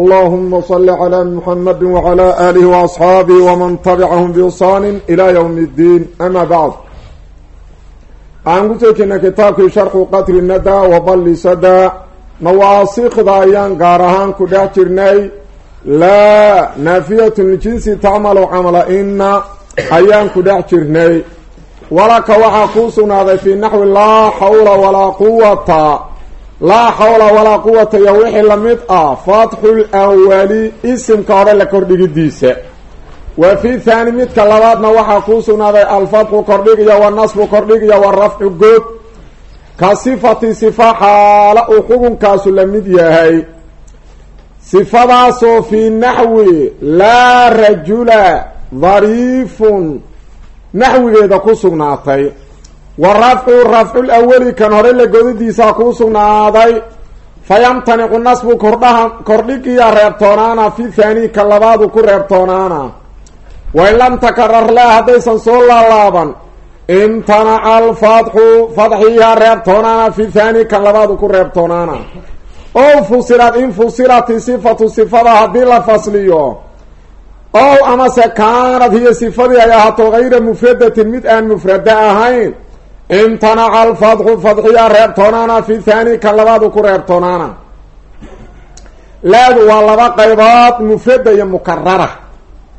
allahuma sali calaa muxamadi wacalaa aalihi waasxaabihi waman tabicahum biisaani ilaa yowmi iddiin ama bacd waxaan ku soo jeednay kitaabkii sharxu qadri nadaa waballi sadaa nawaasikda ayaan gaar ahaan ku dhex jirnay. Laa naafiyatun ljinsi tacmalu camala ina ayaan ku dhex jirnay. Walaka waxaa kuu sugnaaday fii naxwi laa xawla walaa quwata laa xawla walaa quwata iyo wixii la mid ah fatxu lwali isimka hore la kordhigidiisa. Wa fi thaani midka labaadna waxaa kuu sugnaaday alfatxu kordhig iyo wanasbu kordhig iyo warafcu good. Ka sifati sifa xaala uu xukunkaasu la mid yahay. Sifadaasoo fii naxwi laa rajula dariifun. Naxwigeeda ku sugnaatay wa rafcu rafcul awali kan hore la godadiisaa kuu sugnaaday. Fa yamtanicu nasbu kordhaha kordhigiya reebtoonaana fi thaani ka labaadu ku reebtoonaana. Wain lam takarar laa haddaysan soo laalaaban. Imtanaca alfatxu fadxiyaa reebtoonaana fi thaani kan labaadu ku reebtoonaana. Ow fusilat in fusilati sifatu sifada haddii la fasliyo. Ow amase kaanad hiyo sifadii ay ahaato gayra mufradatin mid aan mufrada ahayn imtanaca alfatxu fadxiyaa reebtoonaana fi thaani kan labaadu ku reebtoonaana laadu waa laba qaybood mufrada iyo mukarara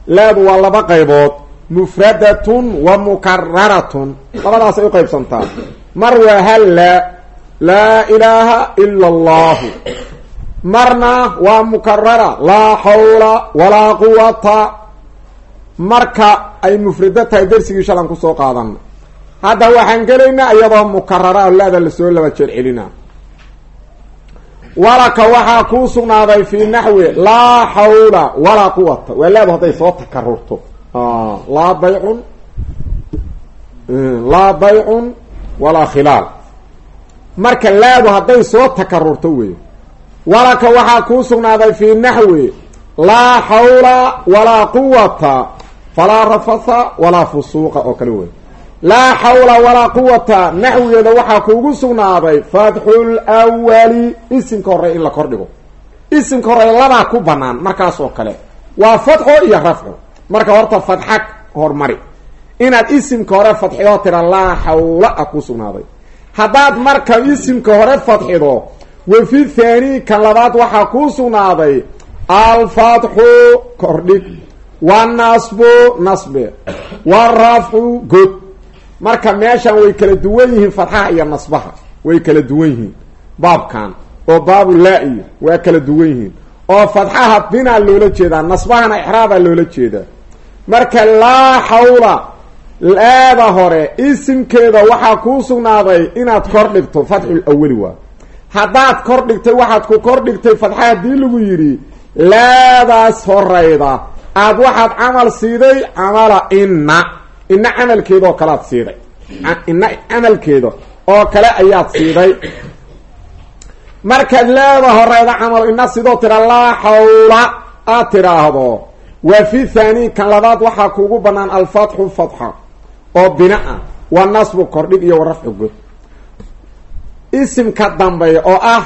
laadu waa laba qaybood mufradatun wa mukararatun labadaasay u qaybsantaa mar waa hal laa laa ilaaha ila allahu marna waa mukarara laa xawla walaa quwata marka ay mufrado darsigii shalan ku soo qaadana hadda waxaan gelaynaa iyadoo mukarara o laada la soo laba jeer celina. Walaka waxaa kuu sugnaaday fii naxwi laa xawla walaa quwata waa laadu hadday soo takarurto. Laa baycun laa baycun walaa khilaal. Marka laadu hadday soo takarurto wey walaka waxaa kuu sugnaaday fii naxwi laa xawla walaa quwata falaa rafatha walaa fusuuqa oo kale wey laa xawla walaa quwata naxwigeeda waxaa kuugu sugnaaday fatxul awali isimka hore in la kordhigo isimka hore labaa ku banaan markaas oo kale. Waa fatxo iyo rafco marka horta fatxa hormari. Inaad isimka hore fadxido tira laa xawla a ku sugnaaday. Haddaad marka isimka hore fadxido wa fi thaani kan labaad waxaa kuu sugnaaday alfatxu kordhig. Wanasbu nasbe. Warafcu god marka meeshan way kala duwan yihiin fatxaha iyo nasbaha. Way kala duwan yihiin. Baabkan oo baabu laa-iyo waa kala duwan yihiin. Oo fatxaha binaa loola jeedaa nasbahana ixraabaa loola jeedaa. Marka laa xawla laada hore isimkeeda waxaa kuu sugnaaday inaad kor dhigto fatxul awali waa. Haddaad kor dhigtay waxaad ku kor dhigtay fatxa haddii lagu yidhi laadaas horeyda aad waxaad camal siiday camala inna ina camalkeeda oo kale aad siiday ina camalkeeda oo kale ayaad siiday. Markaad leeda horeyda camal ina sidoo tira laa xawla aad tiraahdo. Wa fi thaani kan labaad waxaa kuugu banaan alfatxu fatxa oo bina ah wa nasbu kordhig iyo warafcu god isimka dambeeya oo ah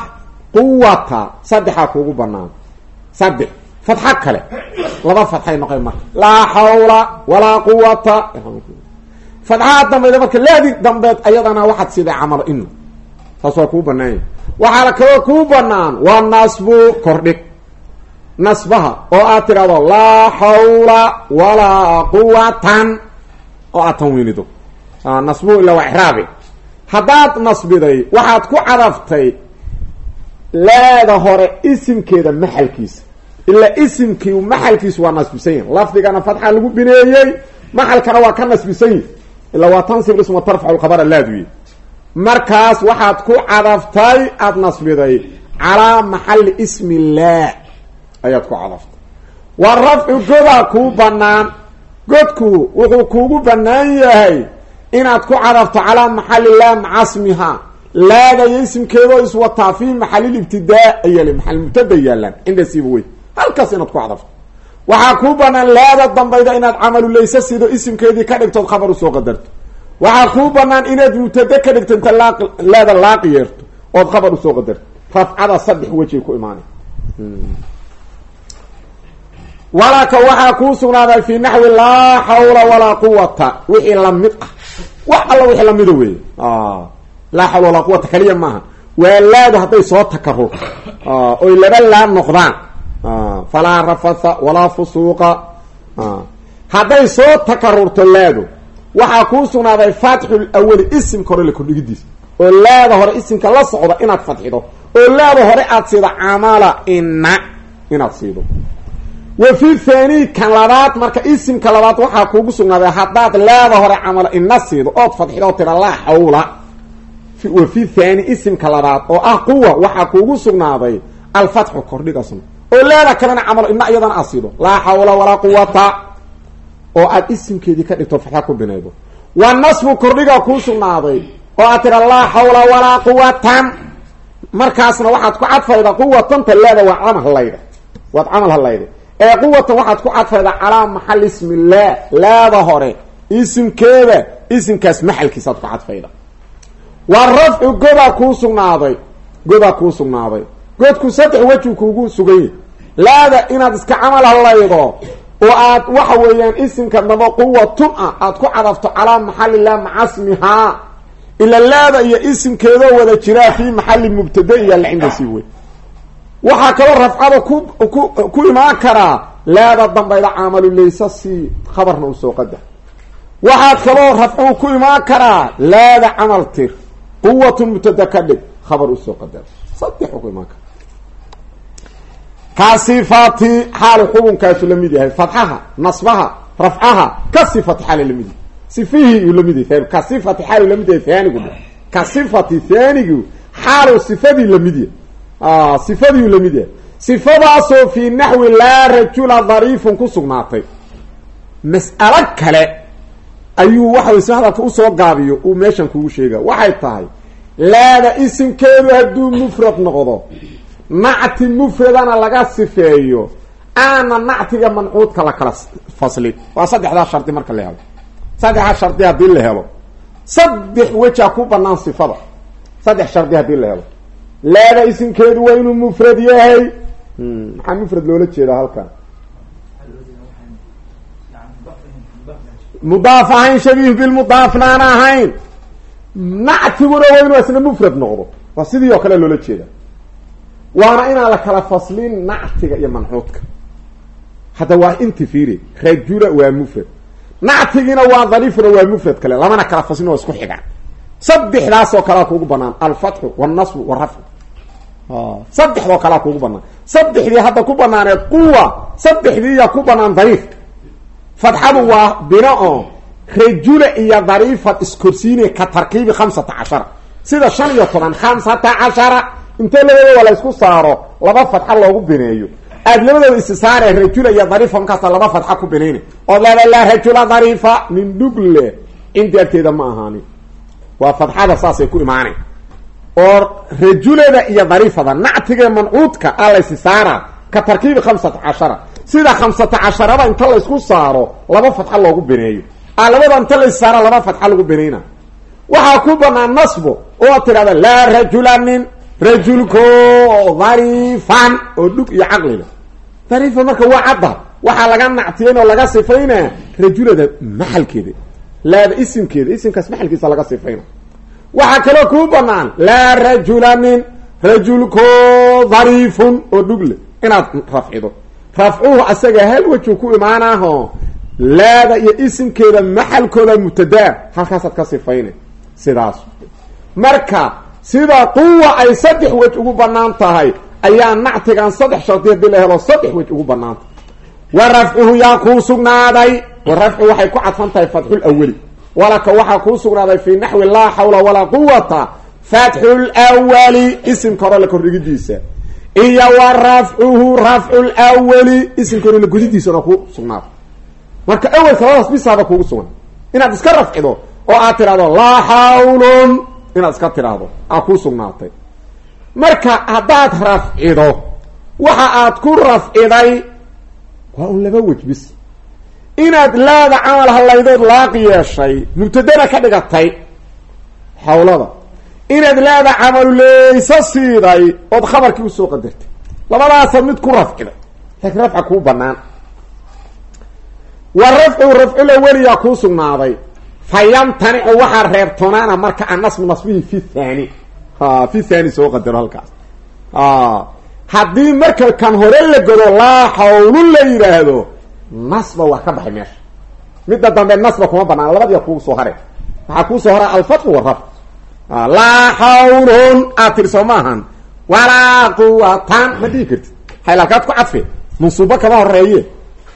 quwata saddexaa kuugu banaan saddex fatxo kale. Laba fatxay noqon marka. Laa xawla walaa quwata fatxaha dambeed marka laadi dambeed ayadana waxaad siday camalo inu taas waa kuu banaanya waxaana kaloo kuu banaan waa nasbu kordhig. Nasbaha oo aad tidhahdo laa xawla walaa quwatan oo aad tanwiinido. Nasbuhu ila waa ixraabi haddaad nasbiday waxaad ku cadaftay laada hore isimkeeda maxalkiisa ilaa isimkii maxalkiisu waa nasbisan yahi lafdigana fatxa lagu bineeyey maxalkana waa ka nasbisan yihi ilaa waa tansib isma tarfacu lkhabara laaduye markaas waxaad ku cadaftay aada nasbiday. Calaa maxali ismi illaah ayaad ku cadaftay. Wa rafcu godaa kuu banaan godku wuxuu kuugu bannaan yahay inaad ku cadafto calaa maxali laa macasmiha. Laada iyo isimkeedoo iswataa fii maxalil ibtidaa ayal maxal mubtada yaalaan. Cinda siiba wey halkaas inaad ku cadafto. Waxaa kuu banaan laada dambayda inaad camalu laysa sido isimkeedii ka dhigtood khabar u soo qadarto. Waxaa kuu banaan inaad mubtade ka dhigto inta laa laada laaqi yeerto ood khabar u soo qadarto. Rafcada saddex wejay ku imaanay. Walaka waxaa kuu sugnaaday fi naxwi laa xawla walaa quwata wixii la mid ah. Wax alla wixii lamida wey laa xawla walaa quwata kaliya maaha. Waa laadu hadday soo takarurto oy laba laa noqdaan falaa rafatha walaa fusuuqa hadday soo takarurto laadu waxaa kuu sugnaaday fatxul awali isimka hore la kordhigidiisa oo laada hore isimka la socda inaad fadxido oo laada hore aad siido camala ina inaad siido. Wa fi thani kan labaad marka isimka labaad waxaa kuugu sugnaaday haddaad laada hore camala ina siido ood fadxido oo tira laa xawla wa fi thani isimka labaad oo ah quwa waxaa kuugu sugnaaday alfatxu kordhigasna oo laada kalena camalo ina iyadana aad siido. Laa xawla walaa quwata oo aad isimkeedii ka dhigto fatxa ku binaydo wa nasbu kordhigaa kuu sugnaaday. Oo aad tira laa xawla walaa quwatan markaasna waxaad ku cadfayda quwatanta laada waa camal halayda waad camal halayda ee quwatan waxaad ku cadfayda calaa maxal ismi laa laada hore isimkeeda isimkaas maxalkiisaad ku cadfayda. Wa rafcu godaa kuu sugnaaday. Godaa kuu sugnaaday. Godku saddex weji kuugu sugany laada inaad iska camal halaydo oo aad waxa weeyaan isimka dabo quwatun ah aad ku cadafto calaa maxalilah macasmihaa ila laada iyo isimkeedoo wada jiraa fii maxali mubtada iyo lacindasi wey waxaa kaloo rafcada ku ku ku imaan karaa laada dambayda caamalu laysa si khabarna u soo qadar waxaa kaloo rafcu ku imaan karaa laada camal tir mubtada ka dhig khabar u soo qadar sadexu ku imaan kara ka sifati xaalu xukunkaasu la mid yahay. Fatxaha nasbaha rafcaha ka sifati xaal la mid yahay. Sifihii uu la mid yahay. Ka sifati xaalu la mid yahay haanigu ka sifati haanigu xaalu sifadii la mid yahay. Sifadii la mid yahay. Sifadaasoo fii naxwi laa rajula dariifun ku sugnaatay. Mas'alo kale ayuu waxa si hadalka u soo gaabiyo uu meeshan kugu sheega waxay tahay laada isimkeedu hadduu mufrad noqdo nacti mufradana laga sifeeyo aana nactiga mancuudka la kala faslin. Waa saddexdaa shardi marka la helo. Saddexdaa shardi haddii la helo. Saddex wejaa ku banaan sifada. Saddex shardi haddii la helo. Laada isimkeedu waa inuu mufrad yahay. Maxaa mufrad loola jeedaa halkan? Mudaaf ahayn shabiih bilmudaafnaan ahayn. Nactiguna waa inuu isna mufrad noqdo. Waa sidii oo kale loola jeeda waana inaan la kala faslin nactiga iyo mancuudka hadda waa inti fiiri rajula waa mufrad. Nactigiina waa dariifuna waa mufrad kale lamana kala faslin oo isku xigaan. Saddexdaas oo kalea kuugu banaan alfatxu walnasbu walrafcu saddexdoo kalea kuugu banaan saddexdii hadda ku banaaneed quwa saddexdiiya ku banaan dariif fatxadu waa bino oo rajula iyo dariifad iskorsiinay ka tarkiibi khamsata cashara. Sida shan iyo toban khamsata cashara intee labadooda la isku saaro? Laba fadxa loogu bineeyo. Aad labadooda isi saare rajula iyo dariifa markaasa laba fadxa ku binayna oo laba laa rajula dariifa nin dhugle cindi agteeda ma ahaanin waa fadxada saasay ku imaanay oo rajulada iyo dariifada nactiga mancuudka a laysi saara ka tarkiibi khamsata cashara. Sida khamsata casharada inta laysku saaro laba fadxa loogu bineeyo. A labada inta lays saara laba fadxa lagu binayna waxaa ku banaan nasbo oo tidhahda laa rajula nin rajulko dariifan oo dhug iyo caqliga. Dariifan marka waa cadda. Waxaa laga nactiyeyn oo laga sifaynaa rajulada maxalkeeda. Laada isimkeeda isimkaas maxalkiisa laga sifayna. Waxaa kaloo kuu banaan laa rajula nin rajulko dariifun oo dhugle inaad rafcido. Rafcuhu asaga hal wejuu ku imaanaaho laada iyo isimkeeda maxalkooda mubtadaa halkaasaad ka sifayna sidaas. Marka sida quwa ay saddex wej ugu bannaan tahay ayaa nactigan saddex shardi haddii la helo saddex wej ugu banaantah wa rafcuhu yaa kuu sugnaaday wa rafcu waxay ku cadfan tahay fatxul awali walaka waxaa kuu sugnaaday fii naxwi laa xawla walaa quwata fatxul wali isimka hore la kordhigidiisa iyo wa rafcuhu rafcu lwali isimka hore la godidiisana ku sugnaaday. Marka awelka labadaas bisaaba kuugu sugan. Inaad iska rafcido oo aad tidhahdo laa xawlun inaad iska tidhaahdo aa kuu sugnaatay. Marka haddaad rafcido waxa aad ku rafciday waa un laba wej bis inaad laada camal hallaydood laaq yeeshay mubtadana ka dhigatay xawlada inaad laada camaluleyso siiday ood khabarkii u soo qadartay labadaasa mid ku rafciday laakiin rafca kuu banaan wa rafcu rafcula weliyaa kuu sugnaaday fa yamtanicu waxaa reebtoonaana marka annasbu nasbihi fi thani. Ha fi thani soo qadaro halkaas. Haddii marka kan hore la godo laa xawlun la yidhaahdo nasba waa ka baxay meesha. Midda dambe nasba kuma banaan labadiya kuu soo hare waxaa kuu soo hara alfatxu warafc laa xawlun aad tiri soo maahan walaa quwatan ma dhihi kartid. Haylaalkaad ku cadfe mansuubo kama horeeye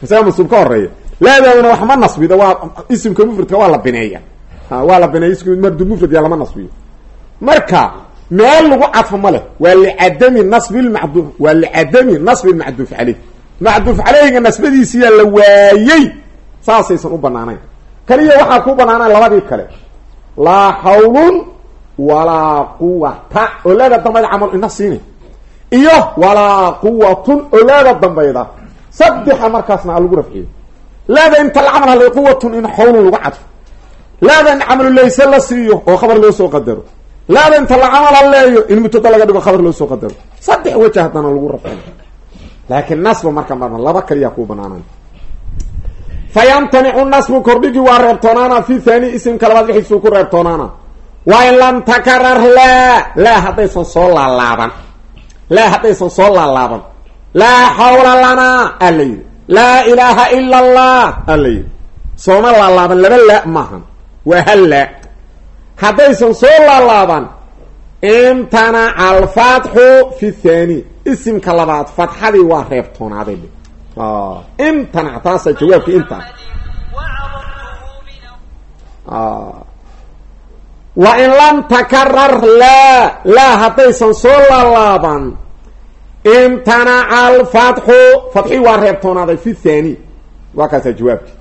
isaga mansuub ka horreeya laadaaduna wax ma nasbido waa isimka mufradka waa la bineeya waa la bineeya ism mardu mufradya lama nasbiyo marka meel lagu cadfo ma leh waa licadami nasbi lmacduuf waa licadami nasbi lmacduuf caleyh macduuf caleyhiga nasbadiisiyaa la waayey saasaysan u banaanayn kaliya waxaa ku banaanayn labadii kale laa xawlun walaa quwata oo leeda dambayda camal ina siinay iyo walaa quwatun oo dambayda saddexa markaasna lagu rafciyo leeda inta la camal halay quwatun in xawlun lagu cadfo. Leeda in camalulayse la siiyo oo khabar loo soo qadaro. Leeda inta la camal haleeyo in mubtada laga dhigo khabar loo soo qadaro. Saddex weja haddana lagu rafciyo laakiin nasba marka marna laba kaliyaa kuu banaanan. Fa yamtanicu nasbu kordhigii waa reebtoonaana fi thani isimka labaad lixiisuu ku reebtoonaana wa in lam takarar laa laa haddaysan soo laalaaban. Laa haddaysan soo laalaaban. Laa xawla lanaa a la laa ilaaha ila allah a la yidhi sooma laalaaban laba laa maahan waa hal laa haddaysan soo laalaaban imtanaca alfatxu fi thani isimka labaad fatxadii waa reebtoonaaday imtanac taasa jawaabka intaa wa in lam takarar laa laa haddaysan soo laalaaban imtanaca alfatxu fatxii waa reebtoonaaday fi thani waa kaasaa jawaabki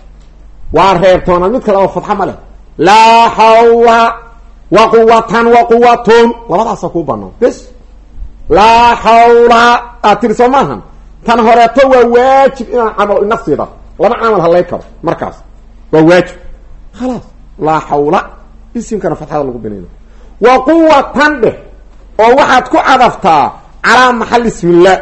waa reebtoonaad mid kalaba fatxa ma leh laa xawla wa quwatan wa quwatun labadaasa kuu banaan bes laa xawla aad tiri soo maahan tan horeeto waa waajib inaan camal nafsiida lama camal halay karo markaas waa waajib khalaas laa xawla isimkana fatxada lagu binayna wa dheh oo waxaad ku cadaftaa calaa maxal ismillaah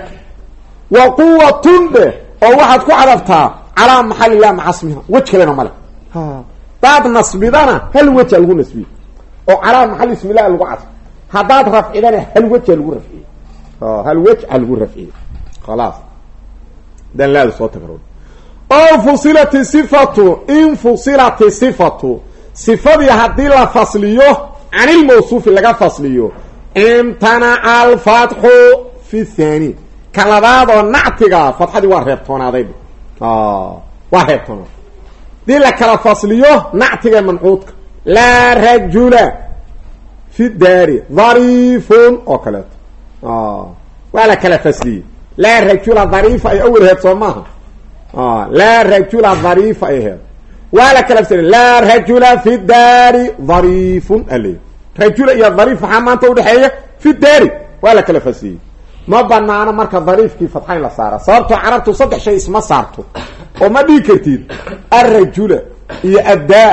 wa quwatun dheh oo waxaad ku cadaftaa calaa maxali lah maca smiha wej kalena male hadaad nasbidana hal weja lagu nasbiye. Oo calaa maxal ismilah lagu cadfo haddaad rafcidana hal weja lagu rafciye. Hal wej a lagu rafciye. Khalaas. Dan laada soo tagar oo fusilati sifatu in fusilati sifatu. Sifadii haddii la fasliyo can ilmawsuufi laga fasliyo imtanaca alfatxu fi thani. Ka labaadoo nactiga fatxadii waa reebtoonaaday. Waa reebtoonaad haddii la kala fasliyo nactiga mancuudka. Laa rajula fi daari dhariifun oo kaleeto. Waa la kala fasliyey. Laa rajula dhariifa ay awel heed soo maaha? Laa rajula dhariifa ay heed. Waa la kala fasliye. Laa rajula fi daari dhariifun ale rajula iyo dhariif maxaa maanta udhexeeya fi daari. Waa la kala fasliyey ma banaano marka dhariifkii fatxa in la saara. Sababtoo carabtu saddex shay isma saarto. Oo ma dhigi kartid alrajula iyo addaa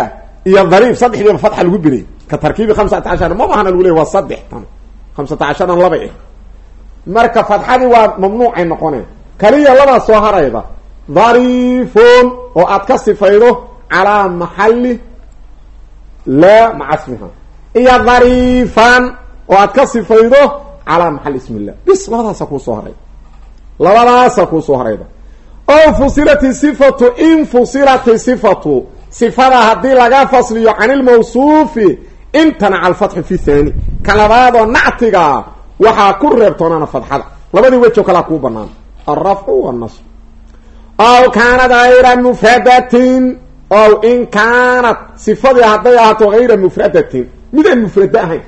iyo dhariif saddexdiiba fatxa lagu binay ka tarkiibi khamsata cashar ma bahana lagu leey waa saddex tan. Khamsata casharan laba eh. Marka fatxadii waa mamnuucay noqoneen. Kaliya labaa soo harayda dhariifun oo aad ka sifaydo calaa maxali laa maca smiha iyo dhariifan oo aad ka sifaydo calaa maxal ismi illah bis labadaasa kuusoo haray. Labadaasa kuusoo harayda o fusilati sifatu in fusilati sifatu sifada haddii laga fasliyo can ilmawsuufi imtanaca alfatxu fi thani ka labaadoo nactiga waxaa ku reebtoonaana fadxada. Labadii wejo kalaa kuu banaan. Alrafcu wannasb ow kaanat hayra mufradatin ow in kaanat sifadii hadday ahaato hayra mufradatin midaan mufrado ahayn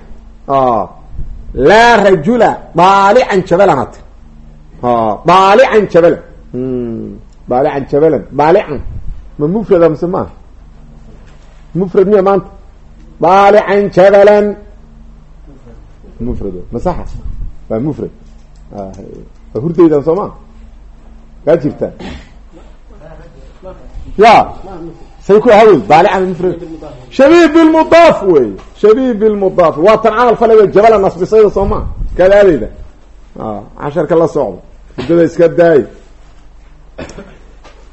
laa rajula daalican jabalan ati daalican jabalan daalican jabalan. Daalican ma mufrada mise maaha mufrad miya maanta. Daalican jabalan. Mufrad. Masaxa waa mufrad. Waa hurdaydan soo ma? Kaa jirta? Ya say ku ahawey daalican mufrad shabiih bilmudaaf wey. Shabiih bilmudaaf waa tan camal falaya jabala nasbisayda soo ma? Kadaadeyda casharka la socdo. Hurdada iska daay.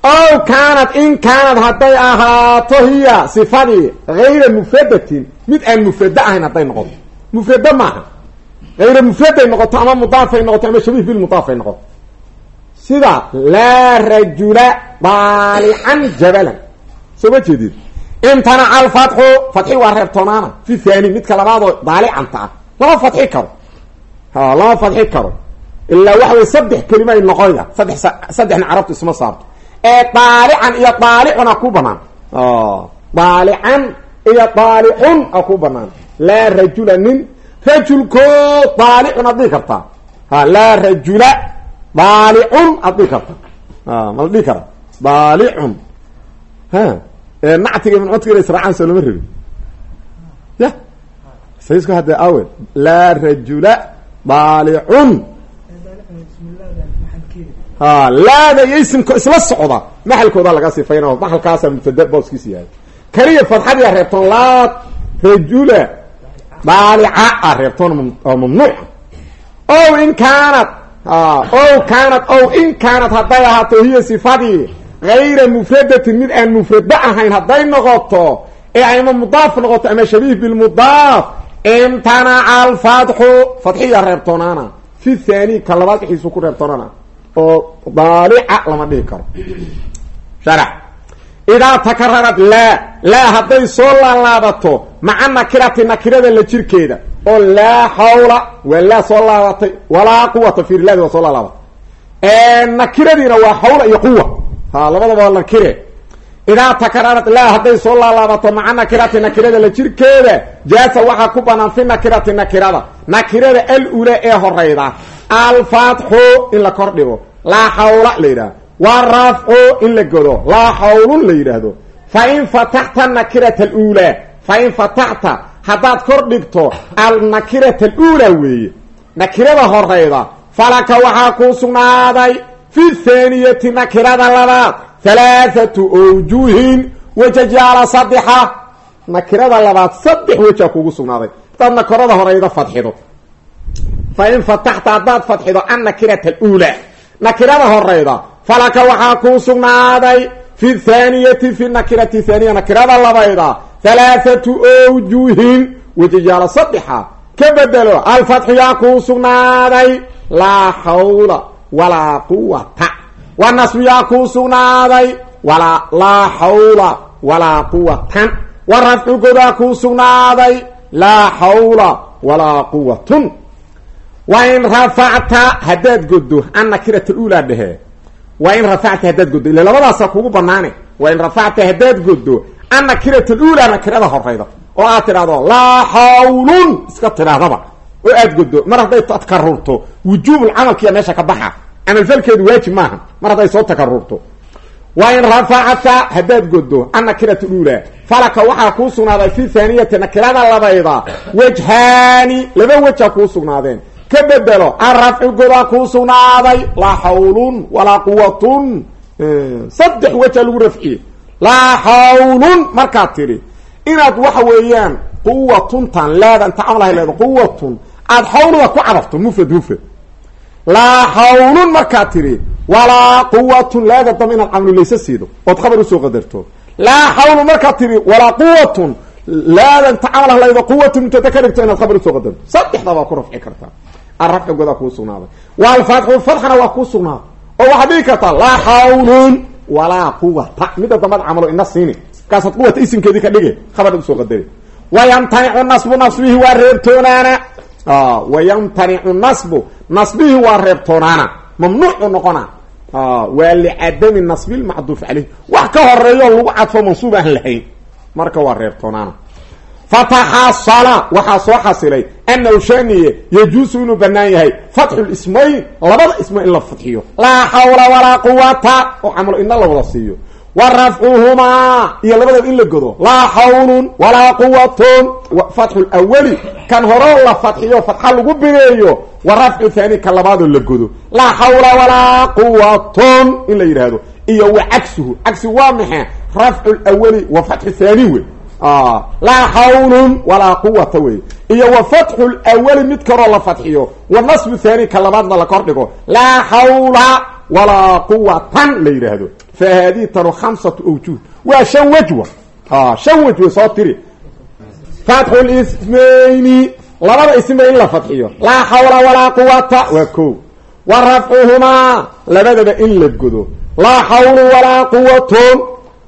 Ow kaanad in kaanad hadday ahaato hiya sifadii hayra mufradatin mid aan mufrado ahayn hadday noqoto. Mufrado maaha. Hayra mufraday noqoto ama mudaafay noqoto ama shabiih bilmudaafay noqoto. Sida laa rajula daalican jabalan soo ma jeedid imtanaca alfatxu fatxi waa reebtoonaana fi thani midka labaadoo daalicanta ah. Lama fadxi karo. Ha lama fadxi karo. Ilaa waxa wey saddex kelima ay noqoya saddex saddexna carabtu isma saarto. Ee daalican iyo daalicuna ku banaan. Daalican iyo daalicun a ku banaan. Laa rajula nin rajulko daalicun ad dhihi kartaa ha laa rajula daalicun ad dhihi karta. Ma la dhihi kara? Daalicun ha nactiga ibncodka ina israacaan soo lama rabin. Ya? Saisku hadda awe laa rajula daalicun ha laada iyo isimka isla socda maxalkooda laga sifayna maxalkaasa mubtada booskiisa yahay. Keliya fadxadiia reebtoon laa rajula daalica a reebtoon oo mamnuuca ow in kaanad ow kaanad ow in kaanad hadday ahaato hiya sifadii gayra mufradatin mid aan mufrado ahayn hadday noqoto ee ama mudaaf noqoto ama shabiih bilmudaaf imtanaca alfatxu fadxiya reebtoonaana fi thani ka labaad wixiisu ku reebtoonaana oo daalica lama dhihi karo sharax idaa takararad laa laa hadday soo laalaabato maca nakirati nakirada la jirkeeda oo laa xawla waa laa soo laabatay walaa quwata fiirlaadi waa soo laalaabatay nakiradiina waa xawla iyo quwa ha labadaba waa nakire idaa takararad laa hadday soo laalaabato maca nakirati nakirada la jirkeeda jaasa waxaa ku banaan fi nakirati nakirada. Nakirada al ula ee horeyda alfatxu in la kor dhigo. Laa xawla la yidhahdo warafcu in la godo. Laa xawlun la yidhaahdo. Fa in fataxta nakirata aluulaa fa in fataxta haddaad kor dhigto alnakirata aluulaa weeye. Nakirada horeyda falaka waxaa kuu sugnaaday fi thaaniyati nakirada labaad halaathatu awjuhin wajajaala saddexa nakirada labaad saddex wejaa kugu sugnaaday hadaad nakirada horeyda fadxido fa in fataxta haddaad fadxido annakirata aluulaa nakirada horeyda falaka waxaa kuu sugnaaday fi thaaniyati fi nakirati thaaniya nakirada labayda halaathatu awjuhin wajajaala saddexa ka bedelo alfatxiyaa kuu sugnaaday laa xawla walaa quwata wa nasbiyaa kuu sugnaaday walaa laa xawla walaa quwatan wa rafcu godaa kuu sugnaaday laa xawla walaa quwatun wa in rafacta haddaad goddo annakirata ulaa dhehe wa in rafacta haddaad goddo ila labadaasa kugu banaane wa in rafacta haddaad goddo annakirata ulaa nakirada horeyda oo aad tidhahdo laa xawlun iska tidhahdaba oo aad goddo mar hadday takarurto wujuubul camalkiiya meesha ka baxa camalfalkeedu waajib maaha mar hadday soo takarurto. Wa in rafacta haddaad goddo annakirata ulaa falaka waxaa kuu sugnaaday fi thaaniyati nakirada labayda wajhaani laba wejaa kuu sugnaadeen. Ka bedelo arafcu godaa kuu sugnaaday laa xawlun walaa quwatun saddex wejaa lagu rafciye. Laa xawlun markaad tidhi inaad waxa weeyaan quwatuntan leedan tacamalahay leeda quwatun aad xawluda ku cadafto mufrad mufrad laa xawlun markaad tidhi walaa quwatun leeda dam inaad camlulaysa siido ood khabar u soo qadarto. Laa xawlun markaad tidhi walaa quwatun leedan tacamalah layda quwatun mubtada ka dhigto inaad khabar u soo qadarto. Saddexda baa ku rafci kartaa arafcu godaa kuu sugnaaday. Waalfatxu fatxana waa kuu sugnaaday oo waxaad dhigi kartaa laa xawlun walaa quwata midda dambad camalo ina siini. Markaasaad quwata isimkeedii ka dhige khabar u soo qadari. Wayamtanicu nasbu nasbihi waa reebtoonaana wayamtanicu nasbu nasbihi waa reebtoonaana mamnuucu noqona waa licadami nasbi lmacduuf caleyh wax ka horeeyo lagu cadfo mansuub aan lahayn marka waa reebtoonaana fataxasala waxaa soo xasilay anahu shaniye yajuusu inuu banaan yahay fatxu lismayn labada ismo in la fadxiyo laa xawla walaa quwata oo camalo ina la wada siiyo wa rafcuhumaa iyo labadood in la godo. Laa xawlun walaa quwatun fatxu lwali kan horoo la fadxiyo fatxa lagu bineeyo wa rafcu thani kan labaadoo la godo. Laa xawla walaa quwatun in la yidhaahdo. Iyo wa cagsuhu. Cagsigu waa maxay rafcu lwali wa fatxu thani wey. Laa xawlun walaa quwata wey. Iyo wa fatxu lwali mid kaloo la fadxiyo wa nasbu thani ka labaadna la kordhigo. Laa xawla walaa quwatan la yidhaahdo fa haadihi tanu khamsatu awjuh waa shan wejwa shan wej wey soo tiri fatxu lismayni labada isma in la fadxiyo laa xawla walaa quwata waa ko wa rafcuhumaa labadaba in la godo laa xawlu walaa quwatun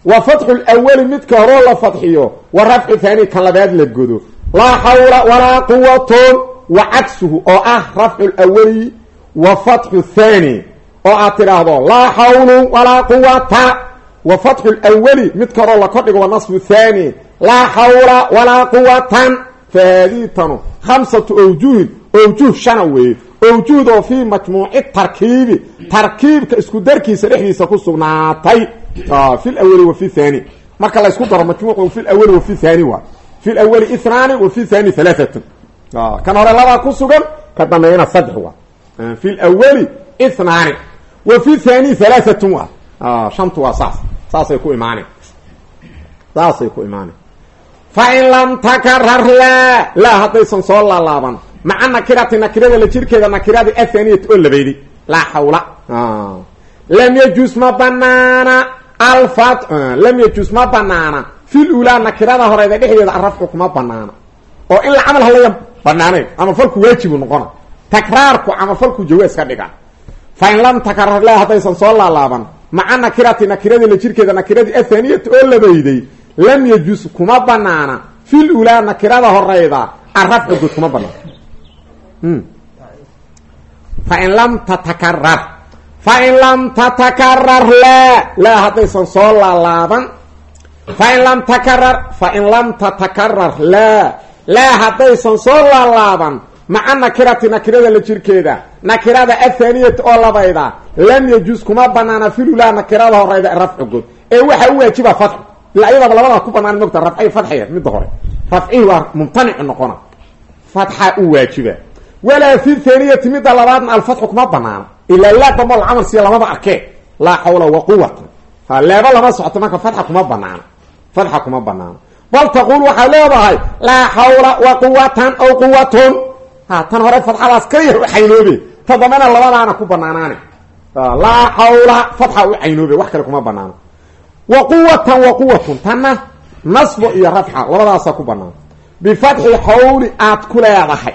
wa fatxu lwali midka horoo la fadxiyo wa rafcu thani kan labaad la godo laa xawla walaa quwatun wa cagsuhu oo ah rafcu lwali wa fatxu thani oo aad tidhaahdo laa xawlu walaa quwata wa fatxu lwali midka horoo la kordhigo wa nasbu thani. Laa xawla walaa quwatan fa haadihi tanu khamsatu awjuhin awjuh shana weeye. Awjuhdoo fii majmuuci tarkiibi. Tarkiibka isku darkiisa dhexdiisa ku sugnaatay. Fi lawali wa fi thani. Marka la isku daro majmuucu fi lawali wa fi thani waa. Fi lawali ithnaani wa fi thani halaaatun kan hore labaa ku sugan ka dambeeyana saddex waa. Fi lawali wa fi thani halaaatun waa shantu waa saas saasay ku imaaneen saasay ku imaaneen fa in lam takarar laa laa haddaysan soo laalaaban maca nakirati nakirada la jirkeeda nakiradi athaniyati oo labayday laa xawla lam yajus ma banaana alfat lam yajus ma banaana fil ulaa nakirada horeeda dhexdeeda arafcu kuma banaana oo in la camal halaya banaanayn camalfalku waajibu noqona takraarku camalfalku jawaas ka dhiga fa in lam takarar laa haddaysan soo laalaaban maca nakirati nakirada la jirkeeda nakiradii athaniyati oo labayday lam yajus kuma banaana fil ulaa nakirada horeyda arafcu good kuma banaana fain lam tatakarar fain lam tatakarar laa laa haddaysan soo laalaaban fain lam takarar fain lam tatakarar laa laa haddaysan soo laalaaban maca nakirati nakirada la jirkeeda nakirada athaniyati oo labayda lam yajus kuma banaana filulaa nakirada horeyda rafcu good ee waxaa u waajiba fatxu ila ayadaba labada ku banaan mogta rafci fadxiya midda hore. Rafcihi waa mumtanicu noqona. Fatxa u waajiba walaa fi thaniyati midda labaadna alfatxu kuma banaana. Ilaa laa damo alcamal siya lamaba arkee. Laa xawla wa quwata ha leeba lama socoto marka fatxa kuma banaana. Fatxa kuma banaana. Bal taquul waxaa leedahay laa xawla wa quwatan aw quwatun ha tan hore fatxadaas kaliya u caynoobe ta dambena labadaana ku banaanaane laa xawla fatxa u caynoobe wax kale kuma banaano. Wa quwatan wa quwatun tanna nasbo iyo rafxa labadaasa ku banaan bifatxi xawli aad ku leedahay.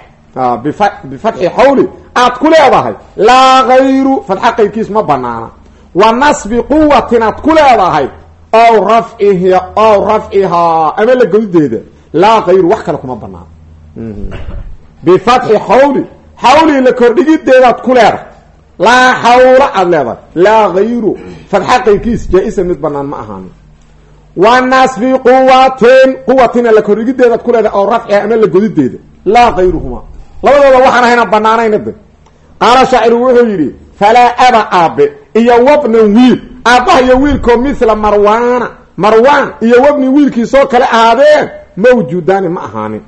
Bifatxi xawli aad ku leedahay laa gayru fatxa qayrkiis ma banaana. Wa nasbi quwatin aad ku leedahay ow rafcihi ow rafcihaa ama la godideeda laa gayru wax kale xawli la kordhigideedaad ku leedahay. Laa xawla aad leedahay. Laa gayru fatxa qayrkiis jaa-isa mid banaan ma ahaan wa nasbi quwatin quwatina la kordhigideedaad ku leedahay ow rafciha ama la godideeda. Laa gayruhuma labadooda waxaan ahayna banaanayna de qaala shaaciru wuxuu yidhi falaa aba aabe iyo wabnan wiil. Aabbaha iyo wiilkoo mithla marwaana. Marwaan iyo wabni wiilkiisoo kale ahaadeen mawjuudaani ma ahaanin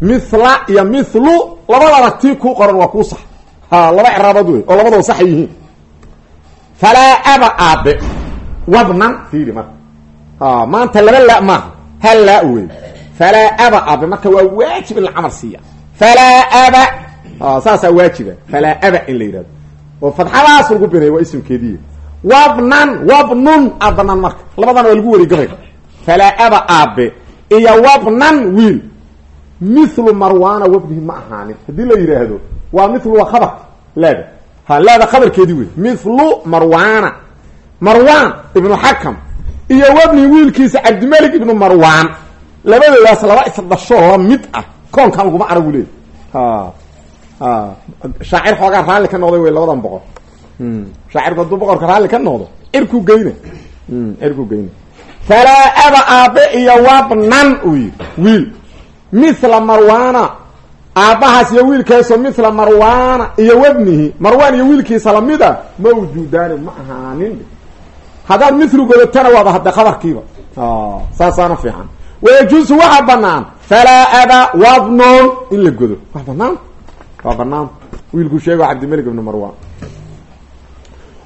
mithla iyo mithlu labadaba tii kuu qoran waa kuu sax. Ha laba ciraabood wey oo labadoo sax yihiin. Falaa aba aabe wabnan fiiri marka. Maanta laba la maaha hal laa wey falaa aba aabe marka waa waajib in la camal siiya. Falaa aba saasaa waajiba. Falaa aba in la yidhahdo oo fadxadaas lagu binay waa ismkeediiy wabnan wabnun a banaan marka. Labadana waa lagu wari gabayga falaa aba aabe iyo wabnan wiil mithlu marwaana wabnihi ma ahaanin. Haddii la yidhaahdo waa mithlu waa khabar. Laada. Ha laada khabarkeedii wey mithlu marwaana. Marwaan ibnu xakam iyo wabnihi wiilkiisa cabdimalik ibnu marwaan. Labadoodaas laba isdhashoo la mid ah. Koonkan laguma aragu leey shaacir xoogaa raalli ka noqday wey labadan boqor shaacirku hadduu boqorka raalli ka noqdo cirku geyna cirku geyna falaa aba aabe iyo wabnan uu yidhi. Wiil mithla marwaana. Aabbahaas iyo wiilkaasoo mithla marwaana iyo wabnihi marwaan iyo wiilkiisa la mid a mawjuudaani ma ahaanin. Haddaad mithlu godatana waaba hadda khabarkiiba. Saasaana fiican. Wayajuusu waxaa banaan falaa aba wadnon in la godo. Waa banaan waa banaan wiilku sheego cabdimalik ibn marwan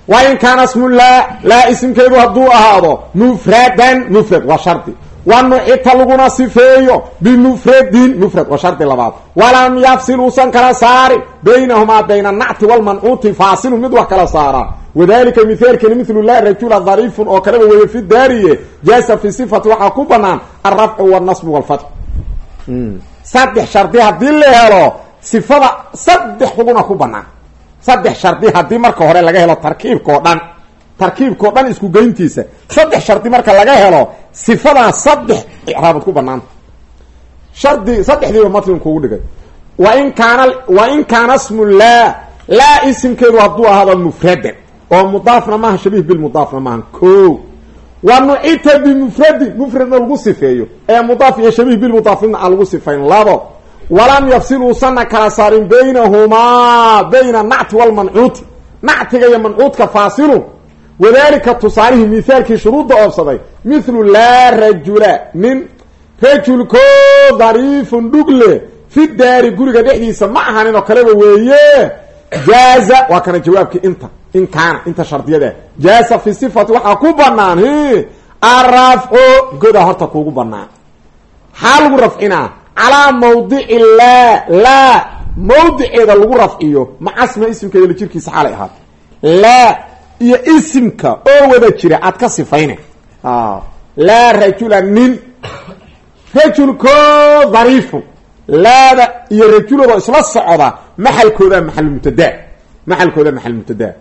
wain kaana smu laa laa isimkeedu hadduu ahaado mufradan mufrad waa shardi wa nucita laguna sifeeyo bimufradin mufrad waa shardi labaad. Walam yafsil uusan kala saarin baynahumaa bayna anacti walmancuuti faasilu mid wax kala saaraa wadalika mithaalkani mithlu la rajula dariifun oo kaleba weeye fi daariye jaasa fi sifati waxaa ku banaan alrafcu walnasbu walfatx saddex shardi haddii la helo sifada saddex xuguna ku banaan. Saddex shardi haddii marka hore laga helo tarkiibka oo dhan tarkiibka oo dhan isku geyntiisa. Saddex shardi marka laga helo sifadaa saddex icraabad ku banaanta shardi saddexdiiba matrin kugu dhigay. Wain kaana wain kaana smu laa laa isimkeedu hadduu ahaado mufradan oo mudaafna maaha shabiih bilmudaafna maaha ko wa nucita bimufradin mufradna lagu sifeeyo. Ee mudaaf iyo shabiih bilmudaafina aan lagu sifayn labo. Walam yafsil uusanna kala saarin baynahumaa bayna nacti walmancuuti nactiga iyo mancuudka faasilun wadalika tusaalihii mithaalkii shuruudda oobsaday mithlu laa rajula nin rajulko dariifun dhugle fi daari guriga dhexdiisa ma ahanin oo kaleba weeye. Jaaza waa kana jawaabkii inta in kaana inta shardiyada. Jaaza fi sifati waxaa ku banaan arafcu goda horta kuugu banaan xaa lagu rafcinaa? Calaa mawdici laa laa mawdiceeda lagu rafciyo macasma isimkeeda la jirkiisa xaalay ahaata laa iyo isimka oo wada jira aad ka sifayne. Laa rajula nin rajulko dariifun laada iyo rajulado isla socda maxalkooda maxalmubtadaa maxalkooda maxal mubtadaa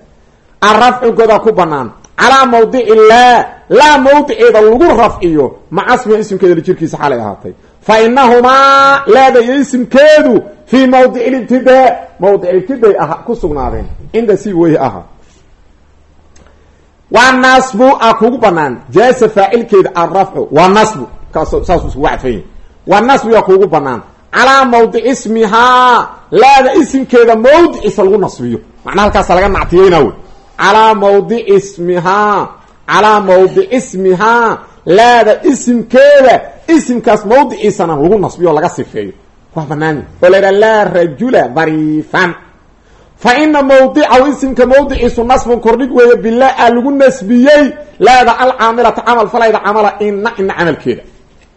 arafcigooda ku banaan calaa mawdici laa laa mawdiceeda lagu rafciyo macasmiha isimkeeda jirkiisa xaalay ahaatay. Fa inahumaa laada iyo isimkeedu fii mawdici libtidaa mawdic ibtiday aha ku sugnaadeen cinda si wey aha waa nasbu a kugu banaan. Jaasa faacilkeeda arafcu waa nasbu saasuu iskugu cadfanya waa nasbiga kuugu banaan. Calaa mawdic ismihaa laada isimkeeda mawdiciisa lagu nasbiyo. Macnaa halkaasa laga nactiyeyna wey. Calaa mawdic ismihaa calaa mawdic ismihaa laada isimkeeda isimkaas mawdiciisana lagu nasbiyo o laga sifeeyo. Waa banaanya oo la laa rajula dariifan fa ina mawdicahu isimka mawdiciisu nasbun kordhig weeye bilaa a lagu nasbiyey. Laada alcaamilata camal falayda camala ina ina camalkeeda.